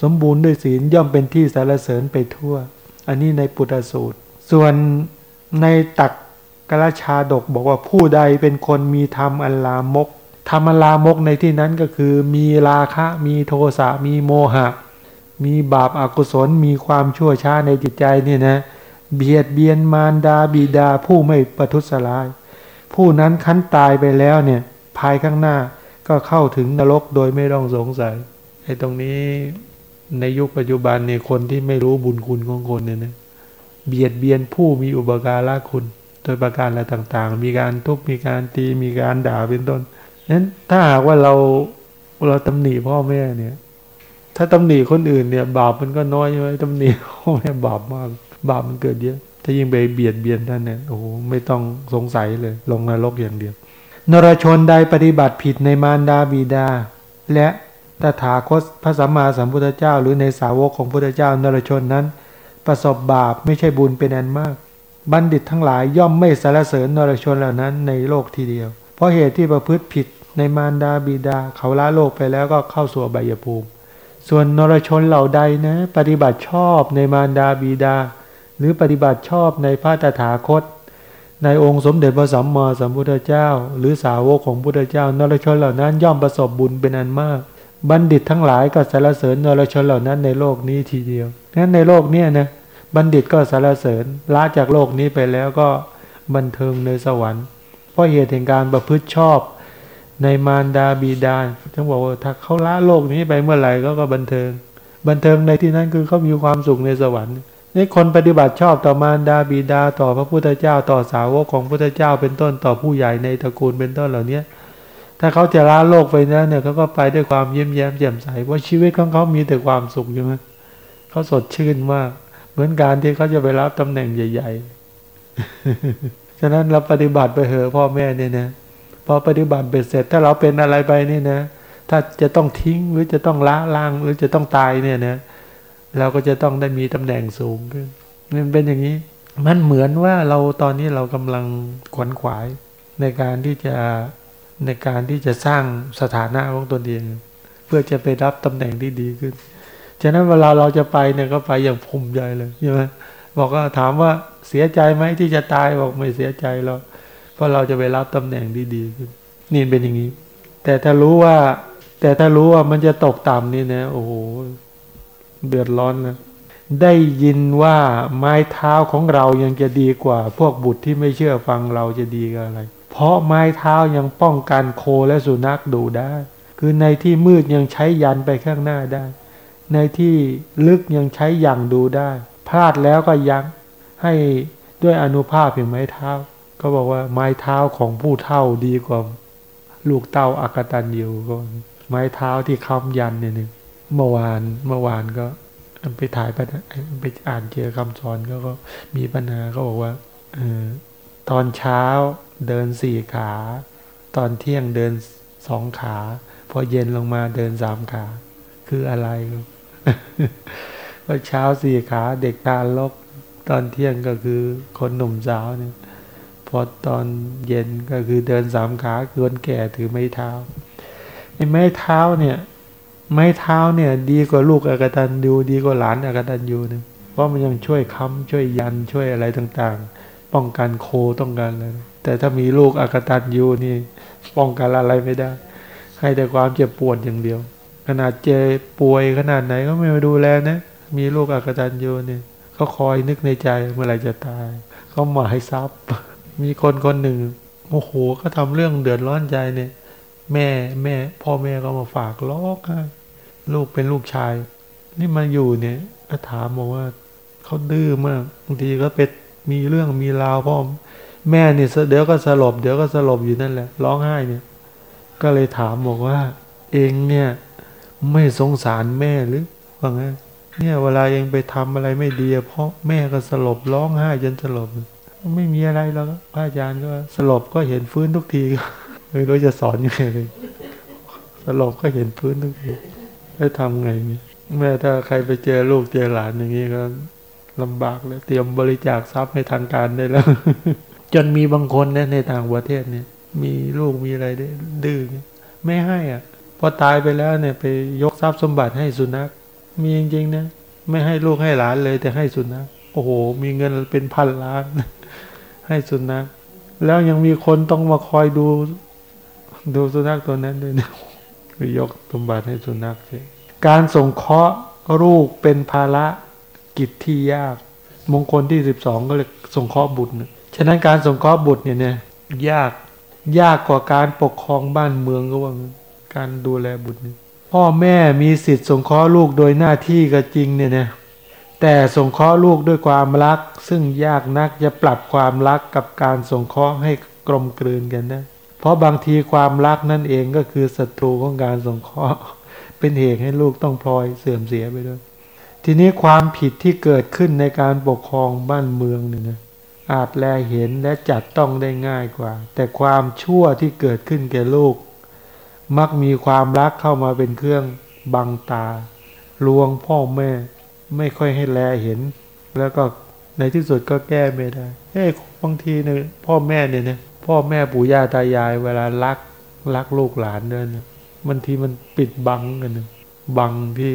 A: สมบูรณ์ด้วยศีลย่อมเป็นที่สารเสริญไปทั่ว อันนี้ในปุตตสูตร ส่วนในตักกระชาดกบอกว่าผู้ใดเป็นคนมีธรรมอันลามกธรรมอลามกในที่นั้นก็คือ มีราคะ มีโทสะมีโมหะ มีบาปอากุศลมีความชั่วช้าในจิตใจเนี่ยนะเบียดเบียนมารดาบิดาผู้ไม่ประทุษร้าย ผู้นั้นคั้นตายไปแล้วเนี่ยภายข้างหน้า ก็เข้าถึงนรกโดยไม่ต้องสงสัยไอ้ตรงนี้ในยุคปัจจุบันเนี่ยคนที่ไม่รู้บุญคุณของคนเนี่ยนะเบียดเบียนผู้มีอุปการะคุณ โดยประการอะไรต่างๆ มีการทุบมีการตีมีการด่าเป็นต้นนั้นถ้าหากว่าเราเราตำหนิพ่อแม่เนี่ย ถ้าตำหนิคนอื่นเนี่ย บาปมันก็น้อยใช่ไหมตำหนิพ่อแม่บาปมาก บาปมันเกิดเยอะ ถ้ายิ่งไปเบียดเบียนท่านเนี่ยโอ้โหไม่ต้องสงสัยเลย ลงนรกอย่างเดียว นรชนใดปฏิบัติผิดในมารดาบิดา และตถาคตพระสัมมาสัมพุทธเจ้า หรือในสาวกของพุทธเจ้านรชนนั้น ประสบบาปไม่ใช่บุญเป็นอันมาก บัณฑิตทั้งหลายย่อมไม่สารเสริญนรชนเหล่านั้นในโลกทีเดียว เพราะเหตุที่ประพฤติผิดในมารดาบิดา เขาละโลกไปแล้วก็เข้าสู่ใบยภูมิ ส่วนนรชนเหล่าใดนะ ปฏิบัติชอบในมารดาบิดา หรือปฏิบัติชอบในพระตถาคต ในองค์สมเด็จพระสัมมาสัมพุทธเจ้า หรือสาวกของพุทธเจ้านรชนเหล่านั้น ย่อมประสบบุญเป็นอันมาก บัณฑิตทั้งหลายก็สรรเสริญนรชนเหล่านั้นในโลกนี้ทีเดียวนั้นในโลกนี้นะบัณฑิตก็สรรเสริญละจากโลกนี้ไปแล้วก็บันเทิงในสวรรค์ เพราะเหตุแห่งการประพฤติชอบในมารดาบิดาทั้งบอกว่าถ้าเขาละโลกนี้ไปเมื่อไหร่ก็ก็บันเทิง บันเทิงในที่นั้นคือเขามีความสุขในสวรรค์ นี่คนปฏิบัติชอบต่อมารดาบิดาต่อพระพุทธเจ้าต่อสาวกของพระพุทธเจ้าเป็นต้นต่อผู้ใหญ่ในตระกูลเป็นต้นเหล่านี้ถ้าเขาจะละโลกไปนั้นเนี่ยเขาก็ไปด้วยความเยิ้มแย้มแจ่มใสเพราะชีวิตของเขามีแต่ความสุขใช่ไหมเขาสดชื่นมาก เหมือนการที่เขาจะไปรับตำแหน่งใหญ่ ๆ ฉะนั้นเราปฏิบัติไปเหอะพ่อแม่เนี่ยนะพอปฏิบัติเบ็ดเสร็จ ถ้าเราเป็นอะไรไปนี่นะ ถ้าจะต้องทิ้งหรือจะต้องละล่างหรือจะต้องตายเนี่ยนะ เราก็จะต้องได้มีตำแหน่งสูงขึ้นมันเป็นอย่างนี้ มันเหมือนว่าเราตอนนี้เรากำลังขวนขวายในการที่จะในการที่จะสร้างสถานะของตนเอง เพื่อจะไปรับตำแหน่งที่ดีขึ้น ฉะนั้นเวลาเราจะไปเนี่ยก็ไปอย่างภูมิใจเลยใช่ไหมบอกว่าถามว่าเสียใจไหมที่จะตายบอกไม่เสียใจหรอกเพราะเราจะไปรับตำแหน่งที่ดีขึ้นนี่เป็นอย่างนี้ แต่ถ้ารู้ว่า แต่ถ้ารู้ว่ามันจะตกต่ำนี่นะโอ้โห เดือดร้อนนะได้ยินว่าไม้เท้าของเรายังจะดีกว่า พวกบุตรที่ไม่เชื่อฟังเราจะดีกับอะไร เพราะไม้เท้ายังป้องกันโคและสุนัขดูได้ คือในที่มืดยังใช้ยันไปข้างหน้าได้ ในที่ลึกยังใช้อย่างดูได้ พลาดแล้วก็ยังให้ด้วยอนุภาพเพียงไม้เท้า ก็บอกว่าไม้เท้าของผู้เท่าดีกว่า ลูกเต้าอากตันยูก็ไม้เท้าที่ค้ำยันเนี่ยหนึ่ง เมื่อวานเมื่อวานก็ไปถ่ายไปไปอ่านเจอคำสอนก็ก็มีปัญหาก็บอกว่าเออตอนเช้าเดินสี่ขา ตอนเที่ยงเดินสองขา พอเย็นลงมาเดินสามขา คืออะไรก็เช้าสี่ขาเด็กตาลก ตอนเที่ยงก็คือคนหนุ่มสาวเนี่ยพอตอนเย็นก็คือเดินสามขาคือคนแก่ถือไม้เท้าไอ้ไม้เท้าเนี่ย ไม้เท้าเนี่ย ดีกว่าลูกอากตันยูดีกว่าหลานอากตันยูเนี่ยเพราะมันยังช่วยค้ำช่วยยันช่วยอะไรต่างๆ ป้องกันโคต้องการอะไรแต่ถ้ามีลูกอากตันยูนี่ป้องกันอะไรไม่ได้ ให้แต่ความเจ็บปวดอย่างเดียว ขนาดเจ็บป่วยขนาดไหนก็ไม่มาดูแลนะมีลูกอากตันยูเนี่ยเขาคอยนึกในใจเมื่อไหร่จะตายเขาหมายทรัพย์ มีคนคนหนึ่งโอ้โหเขาทำเรื่องเดือดร้อนใจเนี่ย แม่แม่ พ่อแม่ก็มาฝากล้อกให้ลูกเป็นลูกชาย นี่มาอยู่เนี่ยก็ถามบอกว่าเขาดื้อมากบางทีก็เป็นมีเรื่องมีราวพ่อแม่เนี่ยเดี๋ยวก็สลบ เดี๋ยวก็สลบอยู่นั่นแหละ ร้องไห้เนี่ย ก็เลยถามบอกว่า เองเนี่ย ไม่สงสารแม่หรือว่าไงเนี่ยเวลาเองไปทำอะไรไม่ดีเพราะแม่ก็สลบร้องไห้จนสลบ ไม่มีอะไรแล้วพระอาจารย์ก็สลบก็เห็นฟื้นทุกที ไม่รู้จะสอนยังไงเลยสลบก็เห็นฟื้นทุกทีจะทำไงนี่แม่ถ้าใครไปเจอลูกเจอหลานอย่างนี้ก็ลำบากเลยเตรียมบริจาคทรัพย์ให้ทางการได้แล้ว จนมีบางคนเนี่ยในต่างประเทศเนี่ย มีลูกมีอะไรได้ดื้อไม่ให้อะพอตายไปแล้วเนี่ยไปยกทรัพย์สมบัติให้สุนัข มีจริงๆนะไม่ให้ลูกให้หลานเลย แต่ให้สุนัขโอ้โห มีเงินเป็นพันล้าน ให้สุนัขแล้วยังมีคนต้องมาคอยดู ดูสุนัขตัวนั้นด้วยนะไปยกสมบัติให้สุนัขใช่การส่งเคราะห์ลูกเป็นภาระกิจที่ยาก มงคลที่สิบสองก็เลยส่งเคราะห์บุตรนะฉะนั้นการส่งเคราะห์บุตรเนี่ยเนี่ยยากยากกว่าการปกครองบ้านเมืองก็ว่าการดูแลบุตรพ่อแม่มีสิทธิ์สงเคราะห์ลูกโดยหน้าที่ก็จริงเนี่ยนะแต่ส่งเคราะห์ลูกด้วยความรัก ซึ่งยากนักจะปรับความรักกับการส่งเคราะห์ให้กลมกลืนกันนะ ราะบางทีความรักนั่นเองก็คือศัตรูของการสงเคราะห์ เป็นเหตุให้ลูกต้องพลอยเสื่อมเสียไปด้วย ทีนี้ความผิดที่เกิดขึ้นในการปกครองบ้านเมืองเนี่ยนะอาจแลเห็นและจัดต้องได้ง่ายกว่า แต่ความชั่วที่เกิดขึ้นแก่ลูก มักมีความรักเข้ามาเป็นเครื่องบังตา ลวงพ่อแม่ ไม่ค่อยให้แลเห็น แล้วก็ในที่สุดก็แก้ไม่ได้เฮ้บางทีเนี่ยพ่อแม่เนี่ยเนี่ย พ่อแม่ปู่ย่าตายาย เวลารักรักลูกหลานเดินบางทีมันปิดบังกันนึงบังที่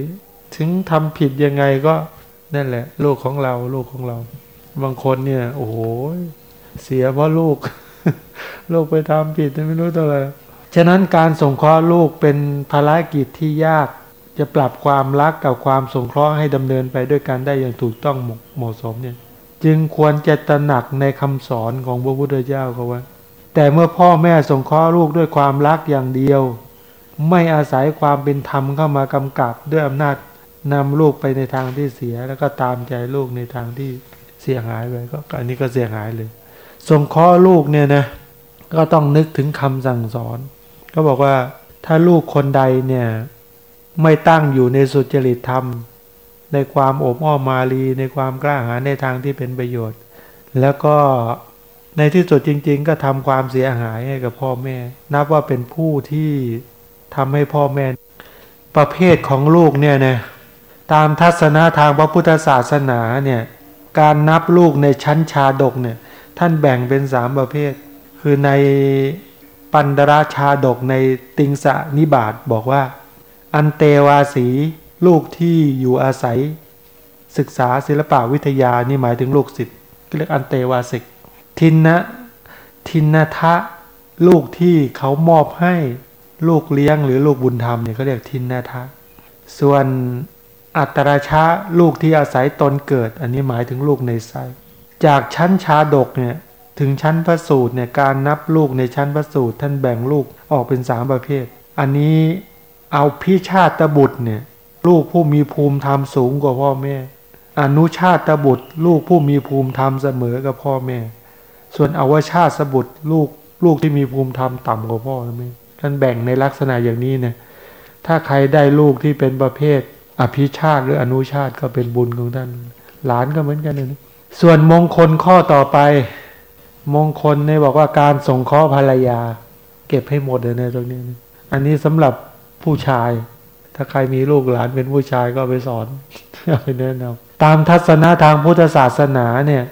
A: ถึงทำผิดยังไงก็นั่นแหละ ลูกของเราลูกของเรา บางคนเนี่ย โอ้โหเสียเพราะลูก ลูกไปทำผิดไม่รู้ตัวอะไรฉะนั้นการสงเคราะห์ลูกเป็นภารกิจที่ยากจะปรับความรักกับความสงเคราะห์ให้ดำเนินไปด้วยกันได้อย่างถูกต้องเหมาะสมเนี่ย จึงควรจะตระหนักในคำสอนของพระพุทธเจ้าเขาว่า แต่เมื่อพ่อแม่สงเคราะห์ลูกด้วยความรักอย่างเดียว ไม่อาศัยความเป็นธรรมเข้ามากำกับด้วยอำนาจนำลูกไปในทางที่เสีย แล้วก็ตามใจลูกในทางที่เสียหายไปก็อันนี้ก็เสียหายเลย สงเคราะห์ลูกเนี่ยนะก็ต้องนึกถึงคำสั่งสอน ก็บอกว่าถ้าลูกคนใดเนี่ยไม่ตั้งอยู่ในสุจริตธรรม ในความโอบอ้อมมาลีในความกล้าหาญในทางที่เป็นประโยชน์ แล้วก็ ในที่สุดจริง ๆ ก็ทำความเสียหายให้กับพ่อแม่ นับว่าเป็นผู้ที่ทำให้พ่อแม่ ประเภทของลูกเนี่ยนะตามทัศนะทางพระพุทธศาสนาเนี่ยการนับลูกในชั้นชาดกเนี่ยท่านแบ่งเป็นสามประเภท คือในปันดราชาดกในติงสะนิบาตบอกว่า อันเตวาสีลูกที่อยู่อาศัย ศึกษาศิลปะวิทยานี่หมายถึงลูกศิษย์เรียกอันเตวาสิก ทินนะทินนทะลูกที่เขามอบให้ลูกเลี้ยงหรือลูกบุญธรรมเนี่ยเขาเรียกทินนทะ ส่วนอัตราชาลูกที่อาศัยตนเกิด อันนี้หมายถึงลูกในไส้จากชั้นชาดกเนี่ยถึงชั้นพระสูตรเนี่ยการนับลูกในชั้นพระสูตรท่านแบ่งลูกออกเป็นสามประเภท อันนี้เอาพิชาตบุตรเนี่ยลูกผู้มีภูมิธรรมสูงกว่าพ่อแม่ อนุชาตบุตร ลูกผู้มีภูมิธรรมเสมอกับพ่อแม่ ส่วนอวชาตสบุตรลูกลูกที่มีภูมิธรรมต่ำกว่าพ่อแม่ท่านแบ่งในลักษณะอย่างนี้เนี่ยถ้าใครได้ลูกที่เป็นประเภท อภิชาติหรืออนุชาติก็เป็นบุญของท่าน หลานก็เหมือนกันนะส่วนมงคลข้อต่อไป มงคลเนี่ยบอกว่าการส่งเคราะห์ภรรยา เก็บให้หมดเลยนะตรงนี้ อันนี้สำหรับผู้ชาย ถ้าใครมีลูกหลานเป็นผู้ชายก็ไปสอนไปแนะนำตามทัศนะทางพุทธศาสนาเนี่ย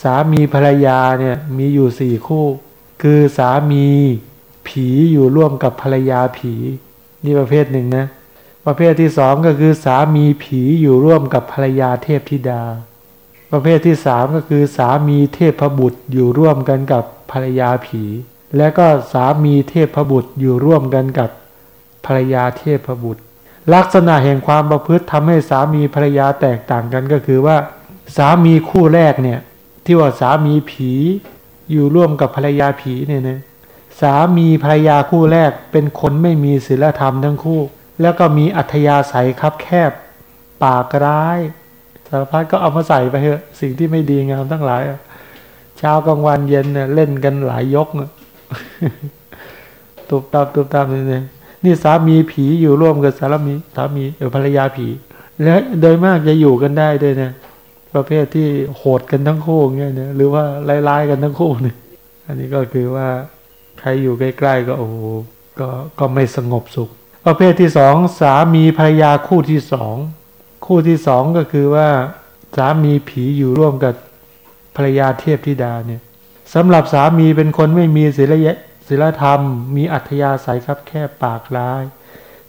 A: สามีภรรยาเนี่ยมีอยู่สี่คู่ คือสามีผีอยู่ร่วมกับภรรยาผี นี่ประเภทหนึ่งนะประเภทที่สองก็คือสามีผีอยู่ร่วมกับภรรยาเทพธิดา ประเภทที่สามก็คือสามีเทพบุตรอยู่ร่วมกันกับภรรยาผี และก็สามีเทพบุตรอยู่ร่วมกันกับภรรยาเทพบุตร ลักษณะแห่งความประพฤติทำให้สามีภรรยาแตกต่างกันก็คือว่า สามีคู่แรกเนี่ย ที่ว่าสามีผีอยู่ร่วมกับภรรยาผีเนี่ยนะสามีภรรยาคู่แรกเป็นคนไม่มีศีลธรรมทั้งคู่ แล้วก็มีอัธยาศัยคับแคบ ปากร้ายสารพัดก็เอามาใส่ไปเถอะสิ่งที่ไม่ดีงามทั้งหลายเช้ากลางวันเย็นเนี่ยเล่นกันหลายยกตุบตับตุบตับนี่เนี่ยนี่สามีผีอยู่ร่วมกับสามีสามีเออภรรยาผี และโดยมากจะอยู่กันได้ด้วยนะ ประเภทที่โหดกันทั้งคู่เงี้ยเนะหรือว่าไล่ๆกันทั้งคู่เนี่ยอันนี้ก็คือว่าใครอยู่ใกล้ๆก็โอ้ก็ก็ไม่สงบสุข ประเภทที่สองสามีภรรยาคู่ที่สองคู่ที่สองก็คือว่าสามีผีอยู่ร่วมกับภรรยาเทพธิดาเนี่ยสำหรับสามีเป็นคนไม่มีศีลธรรม มีอัธยาศัยครับแค่ปากร้าย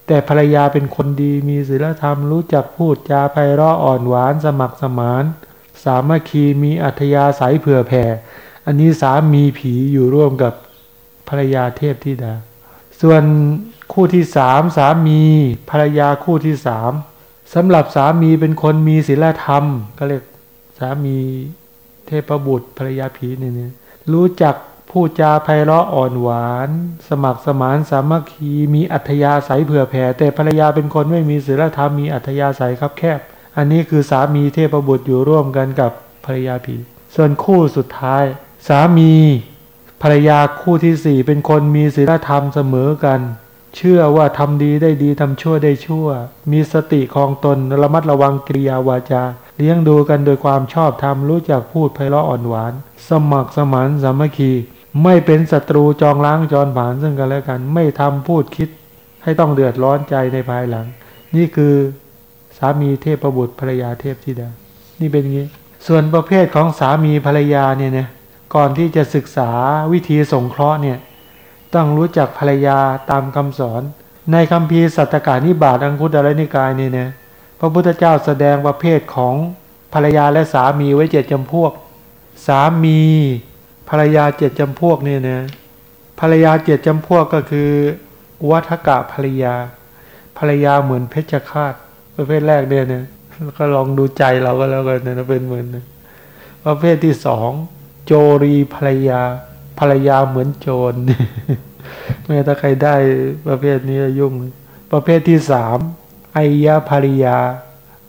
A: แต่ภรรยาเป็นคนดีมีศีลธรรมรู้จักพูดจาไพเราะอ่อนหวานสมัครสมาน สามัคคีมีอัธยาศัยเผื่อแผ่ อันนี้สามีผีอยู่ร่วมกับภรรยาเทพธิดา ส่วนคู่ที่สามสามีภรรยาคู่ที่สามสำหรับสามีเป็นคนมีศีลธรรม ก็เรียกสามีเทพบุตรภรรยาผีเนี่ยรู้จัก พูดจาไพเราะอ่อนหวาน สมัครสมานสามัคคีมีอัธยาศัยเผื่อแผ่ แต่ภรรยาเป็นคนไม่มีศีลธรรมมีอัธยาศัยครับแคบ อันนี้คือสามีเทพบุตรอยู่ร่วมกันกับภรรยาผีส่วนคู่สุดท้าย สามีภรรยาคู่ที่สี่เป็นคนมีศีลธรรมเสมอกัน เชื่อว่าทำดีได้ดีทำชั่วได้ชั่ว มีสติคลองตนระมัดระวังกิริยาวาจา เลี้ยงดูกันโดยความชอบธรรมรู้จักพูดไพเราะอ่อนหวาน สมัครสมานสามัคคี ไม่เป็นศัตรูจองล้างจรผานซึ่งกันและกัน ไม่ทำพูดคิด ให้ต้องเดือดร้อนใจในภายหลัง นี่คือสามีเทพบุตรภรรยาเทพธิดา นี่เป็นอย่างนี้ ส่วนประเภทของสามีภรรยาเนี่ยนะก่อนที่จะศึกษาวิธีสงเคราะห์เนี่ยต้องรู้จักภรรยาตามคำสอน ในคำพีสัตตกานิบาตอังคุตรนิกายเนี่เนี่ย พระพุทธเจ้าแสดงประเภทของภรรยาและสามีไว้เจ็ดจำพวก สามีภรรยาเจ็ดจำพวกนี่นะภรรยาเจ็ดจำพวกก็คือ วัฏกะภรรยา ภรรยาเหมือนเพชฌฆาตประเภทแรกเนี่ยนะก็ลองดูใจเราก็แล้วกันนะเป็นเหมือนนะประเภทที่สองโจรีภรรยา ภรรยาเหมือนโจรแม้ถ้าใครได้ประเภทนี้ยุ่ง ประเภทที่สาม ไอยาภรรยา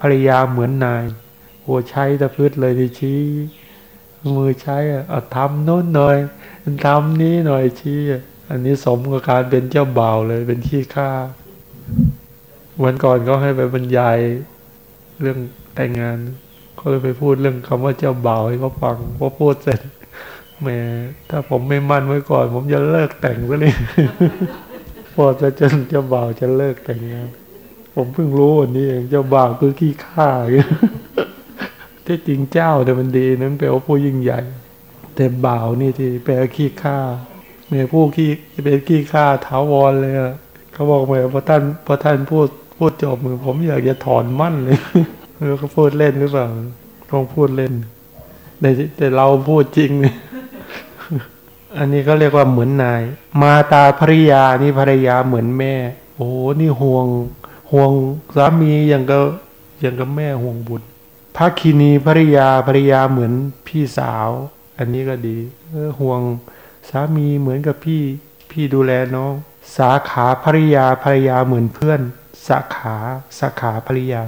A: ภรรยาเหมือนนายโหใช้ตะพืชเลยดิชี้ มือใช้อะทำโน้นหน่อยทำนี้หน่อยชี้อันนี้สมกับการเป็นเจ้าบ่าวเลยเป็นขี้ข้าวันก่อนก็ให้ไปบรรยายเรื่องแต่งงาน ก็เลยไปพูดเรื่องคำว่าเจ้าบ่าวให้เขาฟังพอพูดเสร็จแหมถ้าผมไม่มั่นไว้ก่อน ผมจะเลิกแต่งซะเลยพอจะจนเจ้าบ่าวจะเลิกแต่งงาน ผมเพิ่งรู้วันนี้เองเจ้าบ่าวคือขี้ข้าที่จริงเจ้าแต่มันดีนั้นแปลว่าผู้ยิ่งใหญ่ แต่บ่าวนี่ที่แปลขี้ข้าเนี่ยผู้ขี้เป็นขี้ข้าถาวรเลยอะเขาบอกมาพอท่านพอท่านพูดพูดจบมือผมอยากจะถอนมั่นเลยไม่รู้เขาพูดเล่นหรือเปล่าคงพูดเล่นแต่แต่เราพูดจริงเนี่ยอันนี้ก็เรียกว่าเหมือนนาย มาตาภริยานี่ภรรยาเหมือนแม่ โอ้นี่ห่วง ห่วงสามีอย่างกับอย่างกับแม่ห่วงบุตรภาคินีภริยาภริยาเหมือนพี่สาว อันนี้ก็ดีห่วงสามีเหมือนกับพี่พี่ดูแลน้อง สาขาภริยาภริยาเหมือนเพื่อน สาขาสาขาภริยา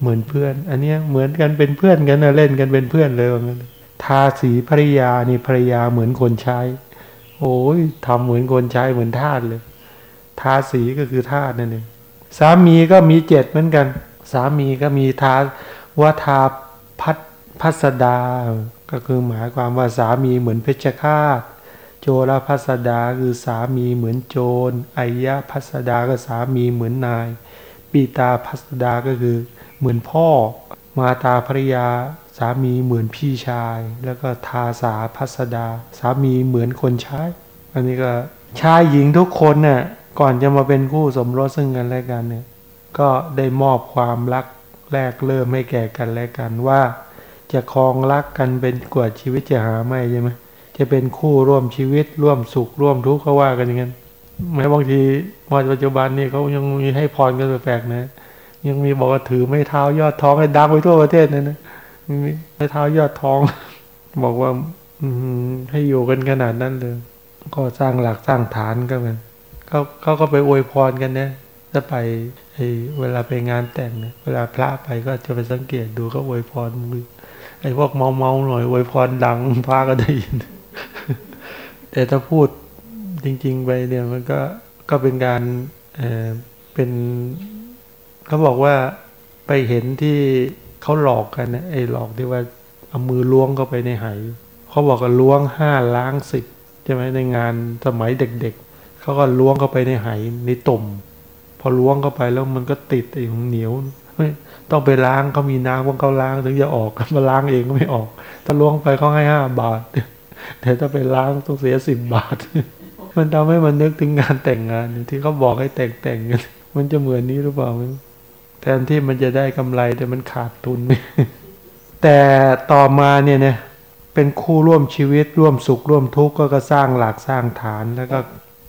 A: เหมือนเพื่อน อันนี้เหมือนกันเป็นเพื่อนกันนะเล่นกันเป็นเพื่อนเลยว่างั้นทาสีภริยานี่ภริยาเหมือนคนใช้ โอ้ยทำเหมือนคนใช้เหมือนทาสเลย ทาสีก็คือทาสนั่นเอง สามีก็มีเจ็ดเหมือนกัน สามีก็มีทาว่าทาพัพัสดา ก็คือหมายความว่าสามีเหมือนเพชฌฆาต โจรพัสดาคือสามีเหมือนโจรไอยะพัสดาก็สามีเหมือนนาย ปีตาพัสดาก็คือเหมือนพ่อ มาตาภริยา สามีเหมือนพี่ชาย แล้วก็ทาสาพัสดา สามีเหมือนคนใช้ อันนี้ก็ชายหญิงทุกคนเนี่ย ก่อนจะมาเป็นคู่สมรสซึ่งกันและกันเนี่ยก็ได้มอบความรักแรกเริ่มให้แก่กันและกันว่า จะครองรักกันเป็นกว่าชีวิตจะหาไม่ใช่ไหมจะเป็นคู่ร่วมชีวิตร่วมสุขร่วมทุกข์เขาว่ากันอย่างนั้นแม้บางทีวันปัจจุบันนี่เขายังมีให้พรกันแปลกๆนะ ยังมีบอกว่าถือไม่เท้ายอดท้องให้ดังไปทั่วประเทศเลยนะไม่เท้ายอดท้อง บอกว่า อืให้อยู่กันขนาดนั้นเลย ก็สร้างหลักสร้างฐานก็เหมือน เขาเขาก็ไปอวยพรกันนะถ้าไปไอ้เวลาไปงานแต่งเนี่ยเวลาพระไปก็จะไปสังเกตดูก็อวยพรมือไอ้พวกเมาเมาหน่อยอวยพรดังพระก็ได้ยิน แต่ถ้าพูดจริง ๆ ไปเนี่ยมันก็ก็เป็นการเออเป็นเขาบอกว่าไปเห็นที่เขาหลอกกันนะไอ้หลอกที่ว่าเอามือล้วงเข้าไปในไหเขาบอกว่าล้วงห้าล้างสิบใช่ไหมในงานสมัยเด็ก เขาก็ล้วงเข้าไปในไหในตุ่ม พอล้วงเข้าไปแล้วมันก็ติดไอ้ของเหนียวไม่ต้องไปล้างเขามีน้ำของเขาล้างถึงจะออกมาล้างเองก็ไม่ออก ถ้าล้วงไปเขาให้ห้าบาทแต่ถ้าไปล้างต้องเสียสิบบาท มันทำให้มันนึกถึงงานแต่งงานที่เขาบอกให้แต่งแต่งกันมันจะเหมือนนี้หรือเปล่าแทนที่มันจะได้กำไรแต่มันขาดทุน แต่ต่อมาเนี่ยเนะเป็นคู่ร่วมชีวิตร่วมสุขร่วมทุกข์ก็ก็สร้างหลักสร้างฐานแล้วก็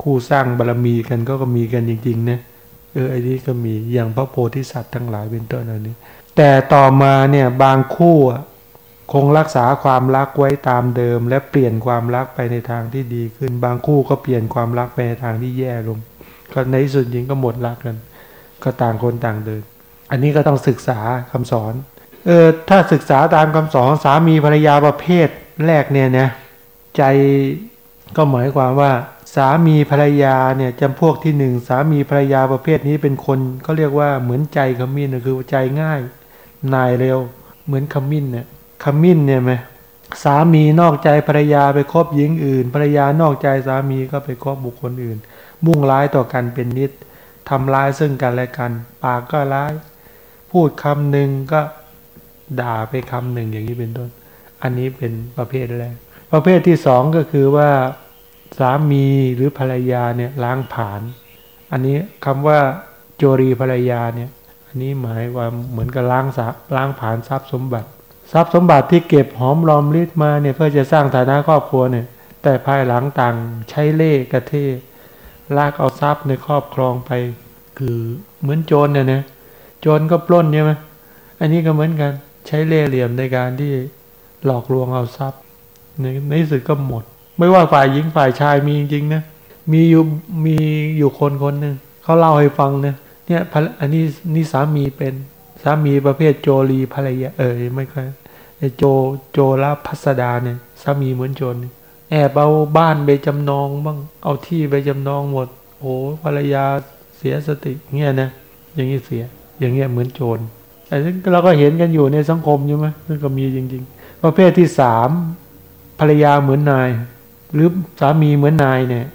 A: คู่สร้างบารมีกันก็มีกันจริงๆนะเออไอ้นี่ก็มีอย่างพระโพธิสัตว์ทั้งหลายเป็นต้นอันนี้ แต่ต่อมาเนี่ยบางคู่คงรักษาความรักไว้ตามเดิม และเปลี่ยนความรักไปในทางที่ดีขึ้น บางคู่ก็เปลี่ยนความรักไปในทางที่แย่ลง ก็ในที่สุดยิงก็หมดรักกัน ก็ต่างคนต่างเดิน อันนี้ก็ต้องศึกษาคำสอนเออถ้าศึกษาตามคำสอนสามีภรรยาประเภทแรกเนี่ยนะใจก็หมายความว่า สามีภรรยาเนี่ยจำพวกที่หนึ่งสามีภรรยาประเภทนี้เป็นคนก็เรียกว่าเหมือนใจขมิ้นคือใจง่ายนายเร็ว เหมือนขมิ้นเนี่ยขมิ้นเนี่ยไหมสามีนอกใจภรรยาไปคบหญิงอื่นภรรยานอกใจสามีก็ไปคบบุคคลอื่น มุ่งร้ายต่อกันเป็นนิดทำร้ายซึ่งกันและกัน ปากก็ร้าย พูดคำหนึ่งก็ด่าไปคำหนึ่งอย่างนี้เป็นต้น อันนี้เป็นประเภทแรกประเภทที่สองก็คือว่า สามีหรือภรรยาเนี่ยล้างผลาญอันนี้คำว่าโจรีภรรยาเนี่ย อันนี้หมายว่าเหมือนกับล้างสาล้างผลาญทรัพย์สมบัติ ทรัพย์สมบัติที่เก็บหอมรอมริดมาเนี่ยเพื่อจะสร้างฐานะครอบครัวเนี่ย แต่ภายหลังต่างใช้เล่กระเทลากเอาทรัพย์ในครอบครองไป คือเหมือนโจรเนี่ยนะโจรก็ปล้นใช่ไหมอันนี้ก็เหมือนกันใช้เล่เหลี่ยมในการที่หลอกลวงเอาทรัพย์ในในสุดก็หมด ไม่ว่าฝ่ายหญิงฝ่ายชายมีจริงๆนะมีอยู่มีอยู่คนคนหนึ่งเขาเล่าให้ฟังนะเนี่ยอันนี้นี่สามีเป็นสามีประเภทโจรีภรรยาเออไม่ค่อยไอโจโจรพัสดาเนี่ยสามีเหมือนโจรแอบเอาบ้านไปจำนองบ้างเอาที่ไปจำนองหมดโอ้ภรรยาเสียสติเงี้ยนะอย่างนี้เสีย อย่างเงี้ยเหมือนโจรแต่เราก็เห็นกันอยู่ในสังคมใช่ไหมซึ่งก็มีจริง ๆ ประเภทที่สามภรรยาเหมือนนาย หรือสามีเหมือนนายเนี่ย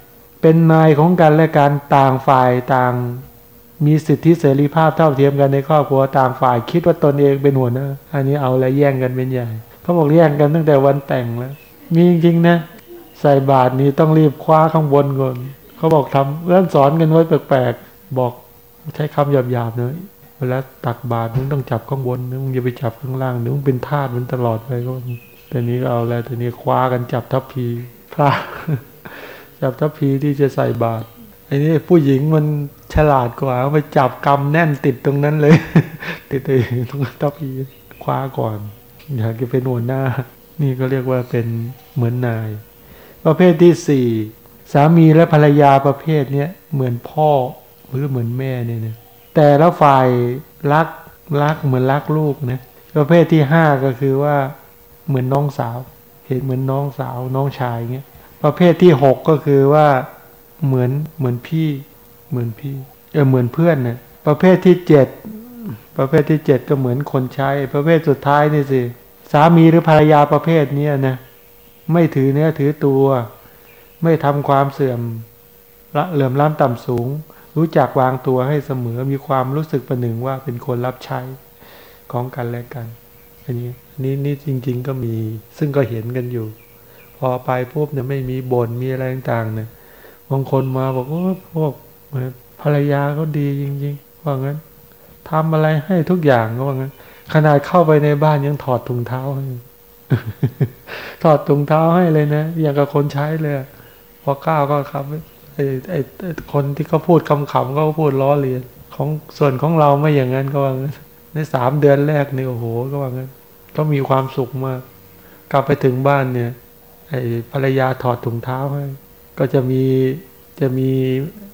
A: เป็นนายของกันและการต่างฝ่ายต่าง มีสิทธิเสรีภาพเท่าเทียมกันในครอบครัวต่างฝ่ายคิดว่าตนเองเป็นหัวหน้าอันนี้เอาอะไรแย่งกันเป็นใหญ่เขาบอกแย่งกันตั้งแต่วันแต่งแล้วมีจริงๆนะ ใส่บาตรนี้ต้องรีบคว้าข้างบนก่อนเขาบอกทำเรื่องสอนกันไว้แปลกๆบอกใช้คำหยาบๆเนยเวลาตักบาตรมึงต้องจับข้างบนนะมึงอย่าไปจับข้างล่างมึงเป็นทาสมันตลอดไปก็แต่นี้เอาแล้วแต่นี้คว้ากันจับทัพพี ระจับทัพพีที่จะใส่บาตรไอ้นี่ผู้หญิงมันฉลาดกว่าไปจับกำแน่นติดตรงนั้นเลย ติดตรงทัพพีคว้าก่อน อยากจะเป็นหัวหน้า นี่ก็เรียกว่าเป็นเหมือนนาย ประเภทที่สี่สามีและภรรยาประเภทเนี้ยเหมือนพ่อหรือเหมือนแม่เนี่ยนะแต่ละฝ่ายรักรักเหมือนรักลูกนะประเภทที่ห้าก็คือว่าเหมือนน้องสาว เห็นเหมือนน้องสาวน้องชายเงี้ย ประเภทที่หกก็คือว่าเหมือนเหมือนพี่ เหมือนพี่ เออเหมือนเพื่อนนะประเภทที่เจ็ดประเภทที่เจ็ดก็เหมือนคนใช้ ประเภทสุดท้ายนี่สิสามีหรือภรรยาประเภทเนี้นะไม่ถือเนื้อถือตัว ไม่ทำความเสื่อมละเหลื่อมล้ำต่ำสูง รู้จักวางตัวให้เสมอมีความรู้สึกประหนึ่งว่าเป็นคนรับใช้ของกันและกัน อันนี้นี่นี่จริง ๆ ก็มีซึ่งก็เห็นกันอยู่ พอไปปุ๊บเนี่ยไม่มีบน่นมีอะไรต่างๆเนี่ยบางคนมาบอกว่าพวกภรรยาเขาดีจริงๆว่างั้นทำอะไรให้ทุกอย่างก็ว่างั้น ขนาดเข้าไปในบ้านยังถอดถุงเท้าให้ถอดถุงเท้าให้เลยนะอย่างกับคนใช้เลยพอก้าวก็ครับไอ้ไอ้คนที่เขาพูดคำขำก็พูดล้อเลียนของส่วนของเราไม่อย่างนั้นก็ว่างั้นในสามเดือนแรกนี่โอ้โหก็ว่างั้นก็มีความสุขมาก กลับไปถึงบ้านเนี่ย ไอ้ภรรยาถอดถุงเท้าให้ก็จะมีจะมี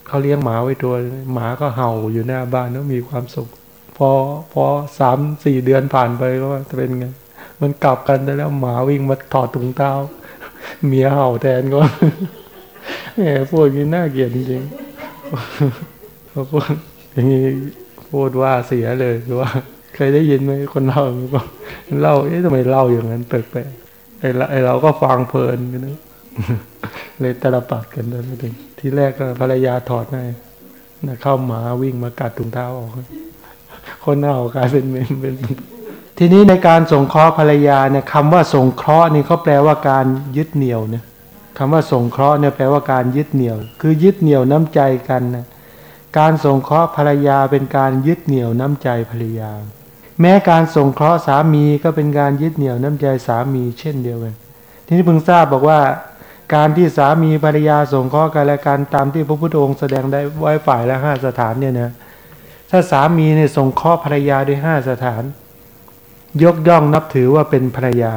A: เขาเลี้ยงหมาไว้ตัวหมาก็เห่าอยู่หน้าบ้านแล้วมีความสุข พอพอสามสี่เดือนผ่านไปก็จะเป็นไงมันกลับกันได้แล้วหมาวิ่งมาถอดถุงเท้าเมียเห่าแทนก็แหมพูดนี้น่าเกลียดจริงๆพอพูดอย่างนี้พูดว่าเสียเลยคือว่า เคยได้ยินไหมคนเล่าเล่าเอ๊ะทำไมเล่าอย่างนั้นแปลกๆ ไอ้เราก็ฟังเพลินกันนะเลยตลปัดกันเลยถึงที่แรกก็ภรรยาถอดให้นะเข้าหมาวิ่งมากัดถุงเท้าออก คนเน่ากลายเป็นเป็นทีนี้ในการสงเคราะห์ภรรยาเนี่ยคำว่าสงเคราะห์นี่เขาแปลว่าการยึดเหนี่ยวเนี่ยคำว่าสงเคราะห์เนี่ยแปลว่าการยึดเหนี่ยว คือยึดเหนี่ยวน้ำใจกันนะการสงเคราะห์ภรรยาเป็นการยึดเหนี่ยวน้ำใจภรรยา แม้การส่งเคราะห์สามีก็เป็นการยึดเหนี่ยวน้ำใจสามีเช่นเดียวกัน ทีนี้เพิ่งทราบบอกว่า การที่สามีภรรยาส่งเคราะห์กันและการตามที่พระพุทธองค์แสดงได้ไว้ฝ่ายละห้าสถานเนี่ยนะถ้าสามีเนี่ยส่งเคราะห์ภรรยาด้วยห้าสถาน ยกย่องนับถือว่าเป็นภรรยา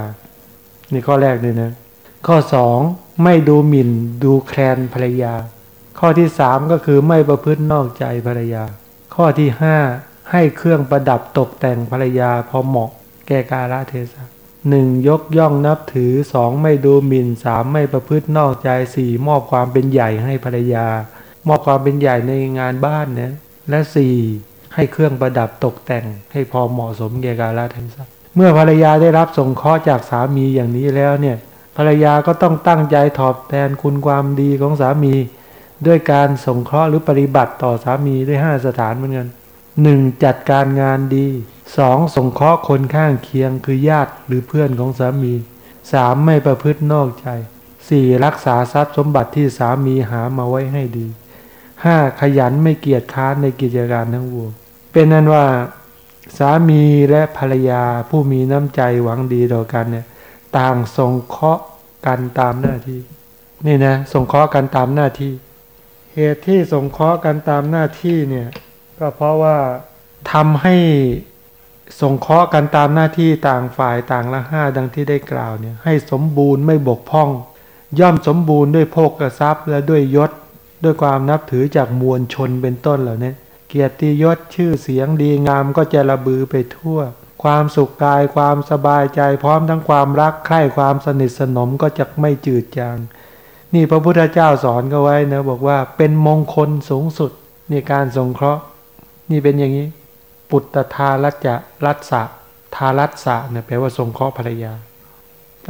A: นี่ข้อแรกเลยนะข้อสองไม่ดูหมิ่นดูแคลนภรรยา ข้อที่สามก็คือไม่ประพฤตินอกใจภรรยา ข้อที่ห้า ให้เครื่องประดับตกแต่งภรรยาพอเหมาะแก่กาลเทศะหนึ่งยกย่องนับถือสองไม่ดูหมิ่นสามไม่ประพฤตินอกใจสี่มอบความเป็นใหญ่ให้ภรรยา มอบความเป็นใหญ่ในงานบ้านเนี่ยและสี่ให้เครื่องประดับตกแต่งให้พอเหมาะสมแก่กาลเทศะเมื่อภรรยาได้รับสงเคราะห์จากสามีอย่างนี้แล้วเนี่ยภรรยาก็ต้องตั้งใจตอบแทนคุณความดีของสามี ด้วยการสงเคราะห์หรือปฏิบัติต่อสามีด้วยห้าสถานเหมือนกัน หนึ่งจัดการงานดีสองสงเคราะห์คนข้างเคียงคือญาติหรือเพื่อนของสามีสามไม่ประพฤตินอกใจสี่รักษาทรัพย์สมบัติที่สามีหามาไว้ให้ดีห้าขยันไม่เกียจค้านในกิจการทั้งปวงเป็นนั้นว่าสามีและภรรยาผู้มีน้ำใจหวังดีต่อกันเนี่ยต่างสงเคราะห์กันตามหน้าที่ นี่นะสงเคราะห์กันตามหน้าที่ เหตุที่สงเคราะห์กันตามหน้าที่เนี่ย ก็เพราะว่าทำให้สงเคราะห์กันตามหน้าที่ต่างฝ่ายต่างละห้าดังที่ได้กล่าวเนี่ยให้สมบูรณ์ไม่บกพร่อง ย่อมสมบูรณ์ด้วยโภกทรัพย์ และด้วยยศ ด้วยความนับถือจากมวลชนเป็นต้นเหล่านี้เกียรติยศชื่อเสียงดีงามก็จะระบือไปทั่ว ความสุขกายความสบายใจพร้อมทั้งความรักใคร่ความสนิทสนมก็จะไม่จืดจาง นี่พระพุทธเจ้าสอนก็ไว้นะบอกว่าเป็นมงคลสูงสุดในการสงเคราะห์ นี่เป็นอย่างนี้ ปุตตทารัจจะรัศะทารัศะเนี่ยแปลว่าสงเคราะห์ภรรยา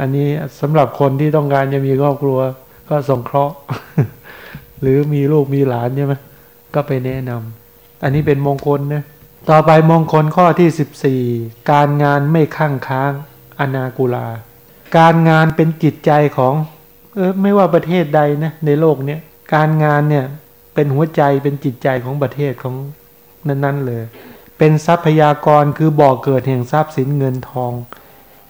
A: อันนี้สำหรับคนที่ต้องการจะมีครอบครัว ก็สงเคราะห์ หรือมีลูกมีหลานใช่ไหมก็ไปแนะนำอันนี้เป็นมงคลนะต่อไปมงคลข้อที่ 14 การงานไม่ข้างค้าง อนากุลา การงานเป็นจิตใจของเออไม่ว่าประเทศใดนะในโลกเนี้ยการงานเนี่ยเป็นหัวใจเป็นจิตใจของประเทศของ นั้น ๆ เลย เป็นทรัพยากรคือบ่อเกิดแห่งทรัพย์สินเงินทอง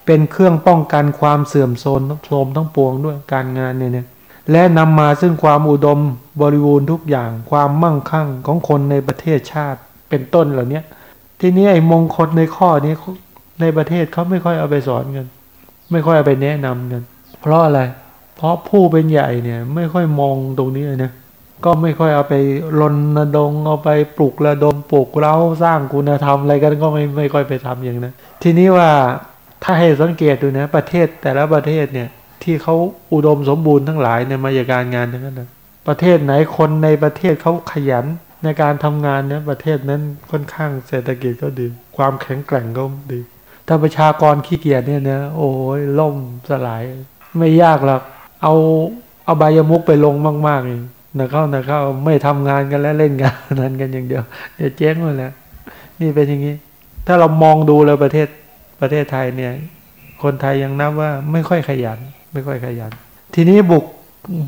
A: เป็นเครื่องป้องกันความเสื่อมโทรมโทรมทั้งปวงด้วยการงานเนี่ยและนำมาซึ่งความอุดมบริบูรณ์ทุกอย่าง ความมั่งคั่งของคนในประเทศชาติเป็นต้นเหล่านี้ทีนี้ไอ้มงคลในข้อนี้ในประเทศเขาไม่ค่อยเอาไปสอนกัน ไม่ค่อยเอาไปแนะนำกัน เพราะอะไร เพราะผู้เป็นใหญ่เนี่ย ไม่ค่อยมองตรงนี้เลยนะ ก็ไม่ค่อยเอาไปรณรงค์เอาไปปลุกระดมปลุกเร้าสร้างคุณธรรมอะไรกันก็ไม่ไม่ค่อยไปทำอย่างนั้นทีนี้ว่าถ้าให้สังเกตดูนะประเทศแต่ละประเทศเนี่ยที่เขาอุดมสมบูรณ์ทั้งหลายเนี่ยมาจากการงานทั้งนั้นนะประเทศไหนคนในประเทศเขาขยันในการทำงานเนี่ยประเทศนั้นค่อนข้างเศรษฐกิจก็ดี ความแข็งแกร่งก็ดี ถ้าประชากรขี้เกียจเนี่ยนะโอ้ยล่มสลาย ไม่ยากหรอกเอาเอาใบยมุกไปลงมากๆเอง นะเข้านะเข้าไม่ทำงานกันแล้วเล่นงานนั้นกันอย่างเดียวเดี๋ยวเจ๊งหมดแล้วนี่เป็นอย่างนี้ ถ้าเรามองดูแล้วประเทศประเทศไทยเนี่ย คนไทยยังนับว่าไม่ค่อยขยัน ไม่ค่อยขยัน ทีนี้บุค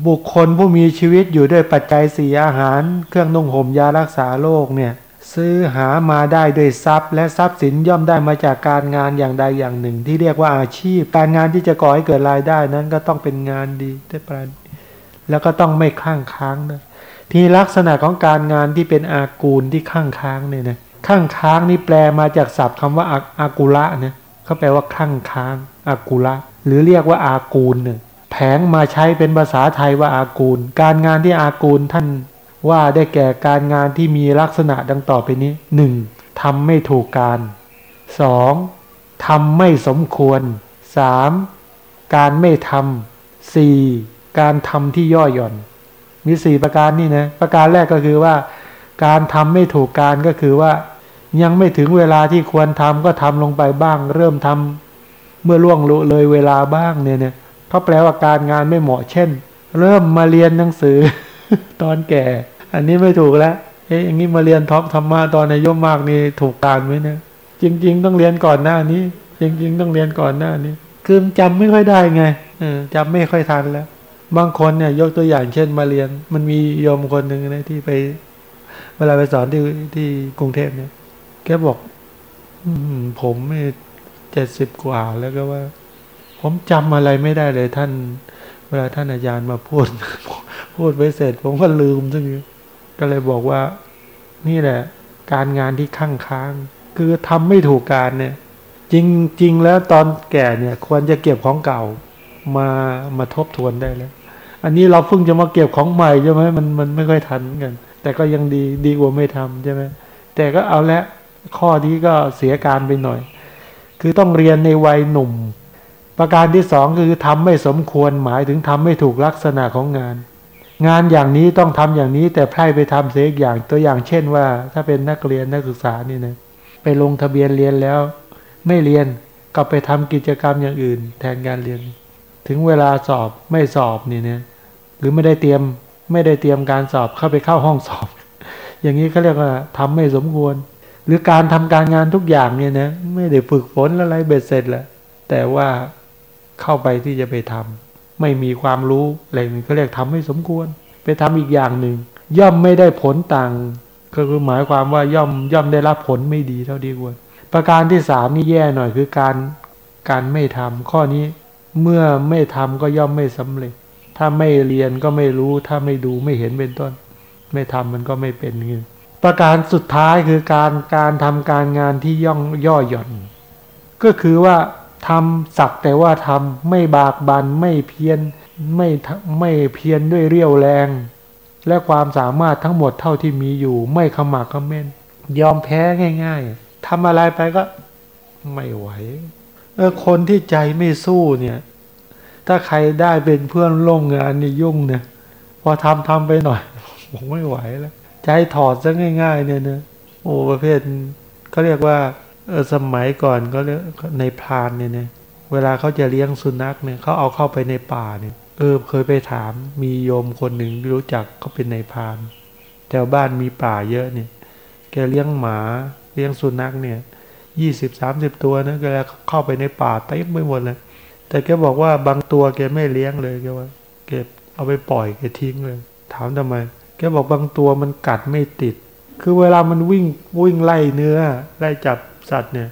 A: บุคคลผู้มีชีวิตอยู่ด้วยปัจจัยสี่อาหาร เครื่องนุ่งห่มยารักษาโรคเนี่ย ซื้อหามาได้ด้วยทรัพย์ และทรัพย์สินย่อมได้มาจากการงานอย่างใดอย่างหนึ่ง ที่เรียกว่าอาชีพ การงานที่จะก่อให้เกิดรายได้นั้นก็ต้องเป็นงานดีได้ปรา แล้วก็ต้องไม่ข้างค้างนะที่ลักษณะของการงานที่เป็นอากูลที่ข้างค้างเนี่ยนะข้างค้างนี่แปลมาจากศัพท์คำว่าอากุละเนี่ยเขาแปลว่าข้างค้างอากุละ หรือเรียกว่าอากูลเนี่ยแผงมาใช้เป็นภาษาไทยว่าอากูล การงานที่อากูลท่านว่าได้แก่การงานที่มีลักษณะดังต่อไปนี้ 1. ทำไม่ถูกการ 2. ทำไม่สมควร 3. การไม่ทำ 4. การทำที่ย่อหย่อน มีสี่ประการนี่นะประการแรกก็คือว่า การทำไม่ถูกการก็คือว่า ยังไม่ถึงเวลาที่ควรทำก็ทำลงไปบ้าง เริ่มทำเมื่อล่วงเลยเวลาบ้างเนี่ยเนี่ยเขาแปลว่าการงานไม่เหมาะเช่น เริ่มมาเรียนหนังสือ ตอนแก่ อันนี้ไม่ถูกแล้วเอ๊ะอย่างนี้มาเรียนท็อปธรรมะตอนอายุมากนี่ถูกการไหมเนี่ยจริง ๆ ต้องเรียนก่อนหน้านี้ จริง ๆ ต้องเรียนก่อนหน้านี้คือจำไม่ค่อยได้ไงเออจำไม่ค่อยทันแล้ว บางคนเนี่ยยกตัวอย่างเช่นมาเรียน มันมีโยมคนหนึ่งนะที่ไป เวลาไปสอนที่ที่กรุงเทพเนี่ย แกบอก อืมผมเจ็ดสิบกว่าแล้วก็ว่า ผมจำอะไรไม่ได้เลยท่าน เวลาท่านอาจารย์มาพูด พูดไปเสร็จ ผมก็ลืมซึ่งก็เลยบอกว่า นี่แหละ การงานที่ข้างค้าง คือทำไม่ถูกการเนี่ย จริงจริงแล้วตอนแก่เนี่ย ควรจะเก็บของเก่า มามาทบทวนได้แล้ว อันนี้เราเพิ่งจะมาเก็บของใหม่ใช่ไหมมันมันไม่ค่อยทันกัน แต่ก็ยังดีดีกว่าไม่ทำใช่ไหมแต่ก็เอาละข้อนี้ก็เสียการไปหน่อย คือต้องเรียนในวัยหนุ่ม ประการที่สองคือทำไม่สมควรหมายถึงทำไม่ถูกลักษณะของงาน งานอย่างนี้ต้องทำอย่างนี้ แต่ไพร่ไปทำเสียอีกอย่างตัวอย่างเช่นว่า ถ้าเป็นนักเรียนนักศึกษานี่นะไปลงทะเบียนเรียนแล้ว ไม่เรียนก็ไปทำกิจกรรมอย่างอื่น แทนการเรียน ถึงเวลาสอบไม่สอบนี่เนี่ยหรือไม่ได้เตรียมไม่ได้เตรียมการสอบเข้าไปเข้าห้องสอบ อย่างนี้เขาเรียกว่าทำไม่สมควร หรือการทำการงานทุกอย่างเนี่ยนะไม่ได้ฝึกฝนอะไรเบ็ดเสร็จแหละแต่ว่าเข้าไปที่จะไปทำไม่มีความรู้อะไรนี่เขาเรียกทำไม่สมควร ไปทำอีกอย่างหนึ่งย่อมไม่ได้ผลต่าง ก็คือหมายความว่าย่อมย่อมได้รับผลไม่ดีเท่าที่ควรประการที่สามนี่แย่หน่อยคือการการไม่ทำข้อนี้ เมื่อไม่ทำก็ย่อมไม่สำเร็จ ถ้าไม่เรียนก็ไม่รู้ ถ้าไม่ดูไม่เห็นเป็นต้น ไม่ทำมันก็ไม่เป็นเงี้ยประการสุดท้ายคือการการทำการงานที่ย่องย่อหย่อน ก็คือว่าทำสักแต่ว่าทำไม่บากบันไม่เพียรไม่ไม่เพียรด้วยเรี่ยวแรง และความสามารถทั้งหมดเท่าที่มีอยู่ ไม่ขมักขม้น ยอมแพ้ง่าย ๆทำอะไรไปก็ไม่ไหว เออคนที่ใจไม่สู้เนี่ย ถ้าใครได้เป็นเพื่อนร่วมงานนี่ยุ่งเนี่ย พอทำทำไปหน่อยผมไม่ไหวแล้วใจถอดซะง่าย ๆ เนี่ยเนะโอ้ประเภทเขาเรียกว่าเออสมัยก่อนก็เรียกในพานเนี่ยนะเเวลาเขาจะเลี้ยงสุนัขเนี่ยเขาเอาเข้าไปในป่าเนี่ยเออเคยไปถามมีโยมคนหนึ่งรู้จักเขาเป็นในพานแถวบ้านมีป่าเยอะเนี่ย แกเลี้ยงหมาเลี้ยงสุนัขเนี่ย ยี่สิบสามสิบตัวนะแกเข้าไปในป่าเต็มไปหมดเลย แต่แกบอกว่าบางตัวแกไม่เลี้ยงเลยแกว่าแกเอาไปปล่อยแกทิ้งเลย ถามทำไม แกบอกบางตัวมันกัดไม่ติด คือเวลามันวิ่งวิ่งไล่เนื้อไล่จับสัตว์เนี่ย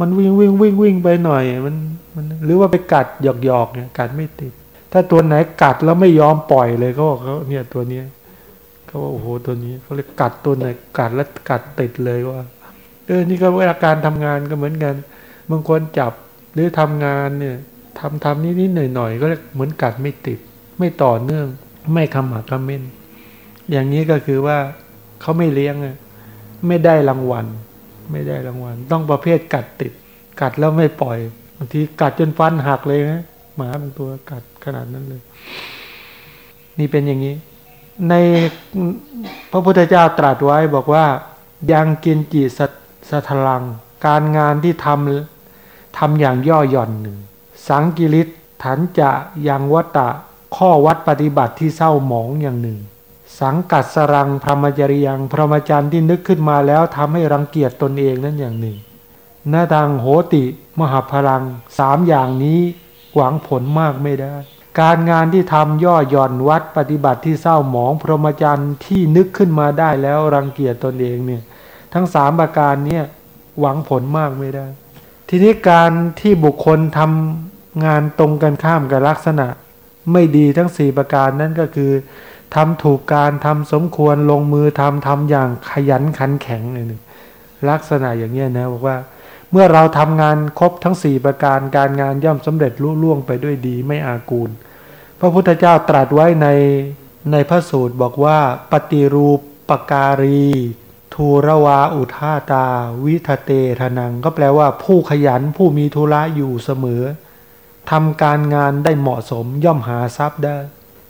A: มันวิ่งวิ่งวิ่งวิ่งไปหน่อย มันมันหรือว่าไปกัดหยอกหยอกเนี่ยกัดไม่ติด ถ้าตัวไหนกัดแล้วไม่ยอมปล่อยเลยเขาบอกเขาเนี่ยตัวเนี้ยเขาว่าโอ้โหตัวนี้เขาเลยกัดตัวไหนกัดแล้วกัดติดเลยว่า เออนี่ก็เวลาการทำงานก็เหมือนกันบางคนจับหรือทำงานเนี่ยทำทำนิดนิดหน่อยหน่อยก็เหมือนกัดไม่ติด ไม่ต่อเนื่อง ไม่คำหมากคำเม้นอย่างนี้ก็คือว่าเขาไม่เลี้ยงอะไม่ได้รางวัล ไม่ได้รางวัล ต้องประเภทกัดติด กัดแล้วไม่ปล่อยบางทีกัดจนฟันหักเลยนะหมาบางตัวกัดขนาดนั้นเลย นี่เป็นอย่างนี้ ในพระพุทธเจ้าตรัสไว้บอกว่ายังกินจิสั สทลัง การงานที่ทำทำอย่างย่อหย่อนหนึ่ง สังกิริตถันจะยังวัตตะ ข้อวัดปฏิบัติที่เศร้าหมองอย่างหนึ่ง สังกัดสรังพรหมจริยังพรหมจรรย์ที่นึกขึ้นมาแล้วทำให้รังเกียจตนเองนั่นอย่างหนึ่งหน้าทางโหติ มหาพลังสามอย่างนี้หวังผลมากไม่ได้ การงานที่ทำย่อหย่อนวัดปฏิบัติที่เศร้าหมองพรหมจรรย์ที่นึกขึ้นมาได้แล้วรังเกียจตนเองเนี่ย ทั้งสามประการเนี่ยหวังผลมากไม่ได้ ทีนี้การที่บุคคลทำงานตรงกันข้ามกับลักษณะ ไม่ดีทั้งสี่ประการนั่นก็คือทำถูกการทำสมควรลงมือทำทำอย่างขยันขันแข็งเลยลักษณะอย่างนี้นะบอกว่า เมื่อเราทำงานครบทั้งสี่ประการการงานย่อมสำเร็จลุล่วงไปด้วยดีไม่อากูล พระพุทธเจ้าตรัสไว้ในในพระสูตรบอกว่า ปฏิรูปปการี ทูระวาอุทาตา วิทเตทนัง ก็แปลว่าผู้ขยันผู้มีธุระอยู่เสมอทำการงานได้เหมาะสมย่อมหาทรัพย์ได้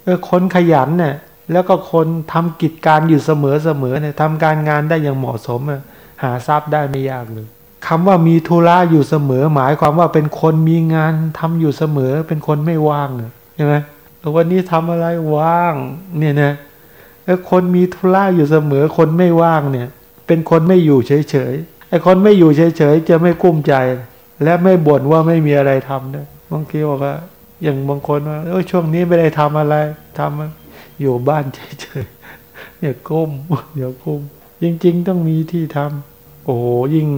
A: เออคนขยันเนี่ยแล้วก็คนทำกิจการอยู่เสมอเสมอเนี่ยทำการงานได้อย่างเหมาะสมอะหาทรัพย์ได้ไม่ยากเลยคำว่ามีธุระอยู่เสมอ หมายความว่าเป็นคนมีงานทำอยู่เสมอ เป็นคนไม่ว่างใช่ไหมวันนี้ทำอะไรว่างเนี่ยนะ คนมีธุระอยู่เสมอคนไม่ว่างเนี่ย เป็นคนไม่อยู่เฉยๆไอ้คนไม่อยู่เฉยๆจะไม่กุ้มใจ และไม่บ่นว่าไม่มีอะไรทำนะบางทีบอกว่า อย่างบางคนว่าเออช่วงนี้ไม่ได้ทำอะไรทำอยู่บ้านเฉยๆอย่าก้มอย่าก้มจริง ๆ ต้องมีที่ทำโอ้โหยิ่ง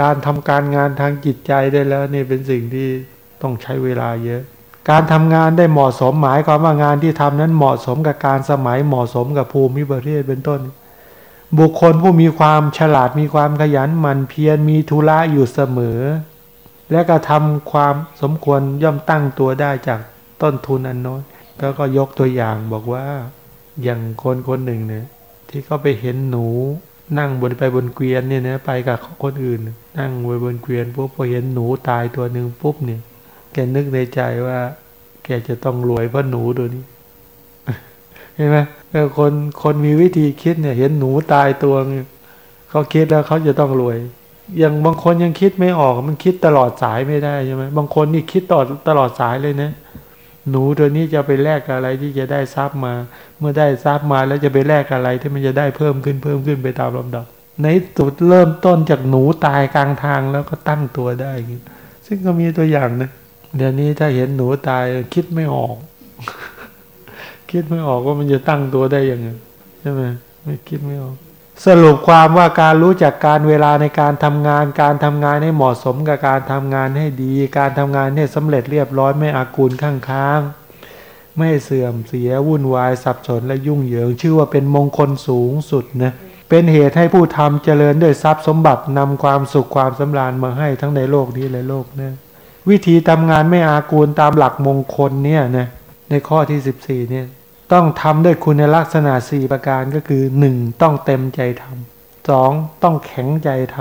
A: การทำการงานทางจิตใจได้แล้วนี่เป็นสิ่งที่ต้องใช้เวลาเยอะ การทำงานได้เหมาะสมหมายความว่างานที่ทำนั้นเหมาะสมกับการสมัยเหมาะสมกับภูมิประเทศเป็นต้น บุคคลผู้มีความฉลาดมีความขยันหมั่นเพียรมีธุระอยู่เสมอ และกระทำความสมควรย่อมตั้งตัวได้จากต้นทุนอันน้อยก็ก็ยกตัวอย่างบอกว่าอย่างคนคนหนึ่งเนี่ยที่เขาไปเห็นหนูนั่งบนไปบนเกวียนเนี่ยนะไปกับคนอื่น นั่งบนบนเกวียนปุ๊บพอเห็นหนูตายตัวหนึ่งปุ๊บเนี่ย แกนึกในใจว่า แกจะต้องรวยเพราะหนูตัวนี้เห็นไหมคนคนมีวิธีคิดเนี่ย เห็นหนูตายตัวเขาคิดแล้วเขาจะต้องรวย อย่างบางคนยังคิดไม่ออก มันคิดตลอดสายไม่ได้ใช่ไหมบางคนนี่คิดต่อดตลอดสายเลยนะหนูตัวนี้จะไปแลกอะไรที่จะได้ทรัพย์มา เมื่อได้ทรัพย์มาแล้วจะไปแลกอะไรที่มันจะได้เพิ่มขึ้นเพิ่มขึ้นไปตามลำดับ ในสุดเริ่มต้นจากหนูตายกลางทางแล้วก็ตั้งตัวได้ ซึ่งก็มีตัวอย่างนะ เดี๋ยวนี้ถ้าเห็นหนูตายคิดไม่ออก คิดไม่ออกว่ามันจะตั้งตัวได้ยังไงใช่ไหมไม่คิดไม่ออก สรุปความว่าการรู้จักการเวลาในการทำงาน การทำงานให้เหมาะสมกับการทำงานให้ดี การทำงานให้สำเร็จเรียบร้อยไม่อากูลข้างค้างไม่เสื่อมเสียวุ่นวายสับสนและยุ่งเหยิง ชื่อว่าเป็นมงคลสูงสุดนะเป็นเหตุให้ผู้ทำเจริญด้วยทรัพย์สมบัตินำความสุขความสำราญมาให้ทั้งในโลกนี้และโลกหน้า วิธีทำงานไม่อากูลตามหลักมงคลเนี่ยนะในข้อที่สิบสี่เนี่ยต้องทำด้วยคุณลักษณะสี่ประการก็คือหนึ่งต้องเต็มใจทำสองต้องแข็งใจท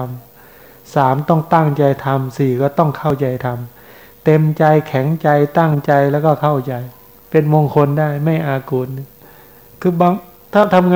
A: ำสามต้องตั้งใจทำสี่ก็ต้องเข้าใจทำเต็มใจแข็งใจตั้งใจแล้วก็เข้าใจ เป็นมงคลได้ไม่อากูล คือบางถ้าทำงาน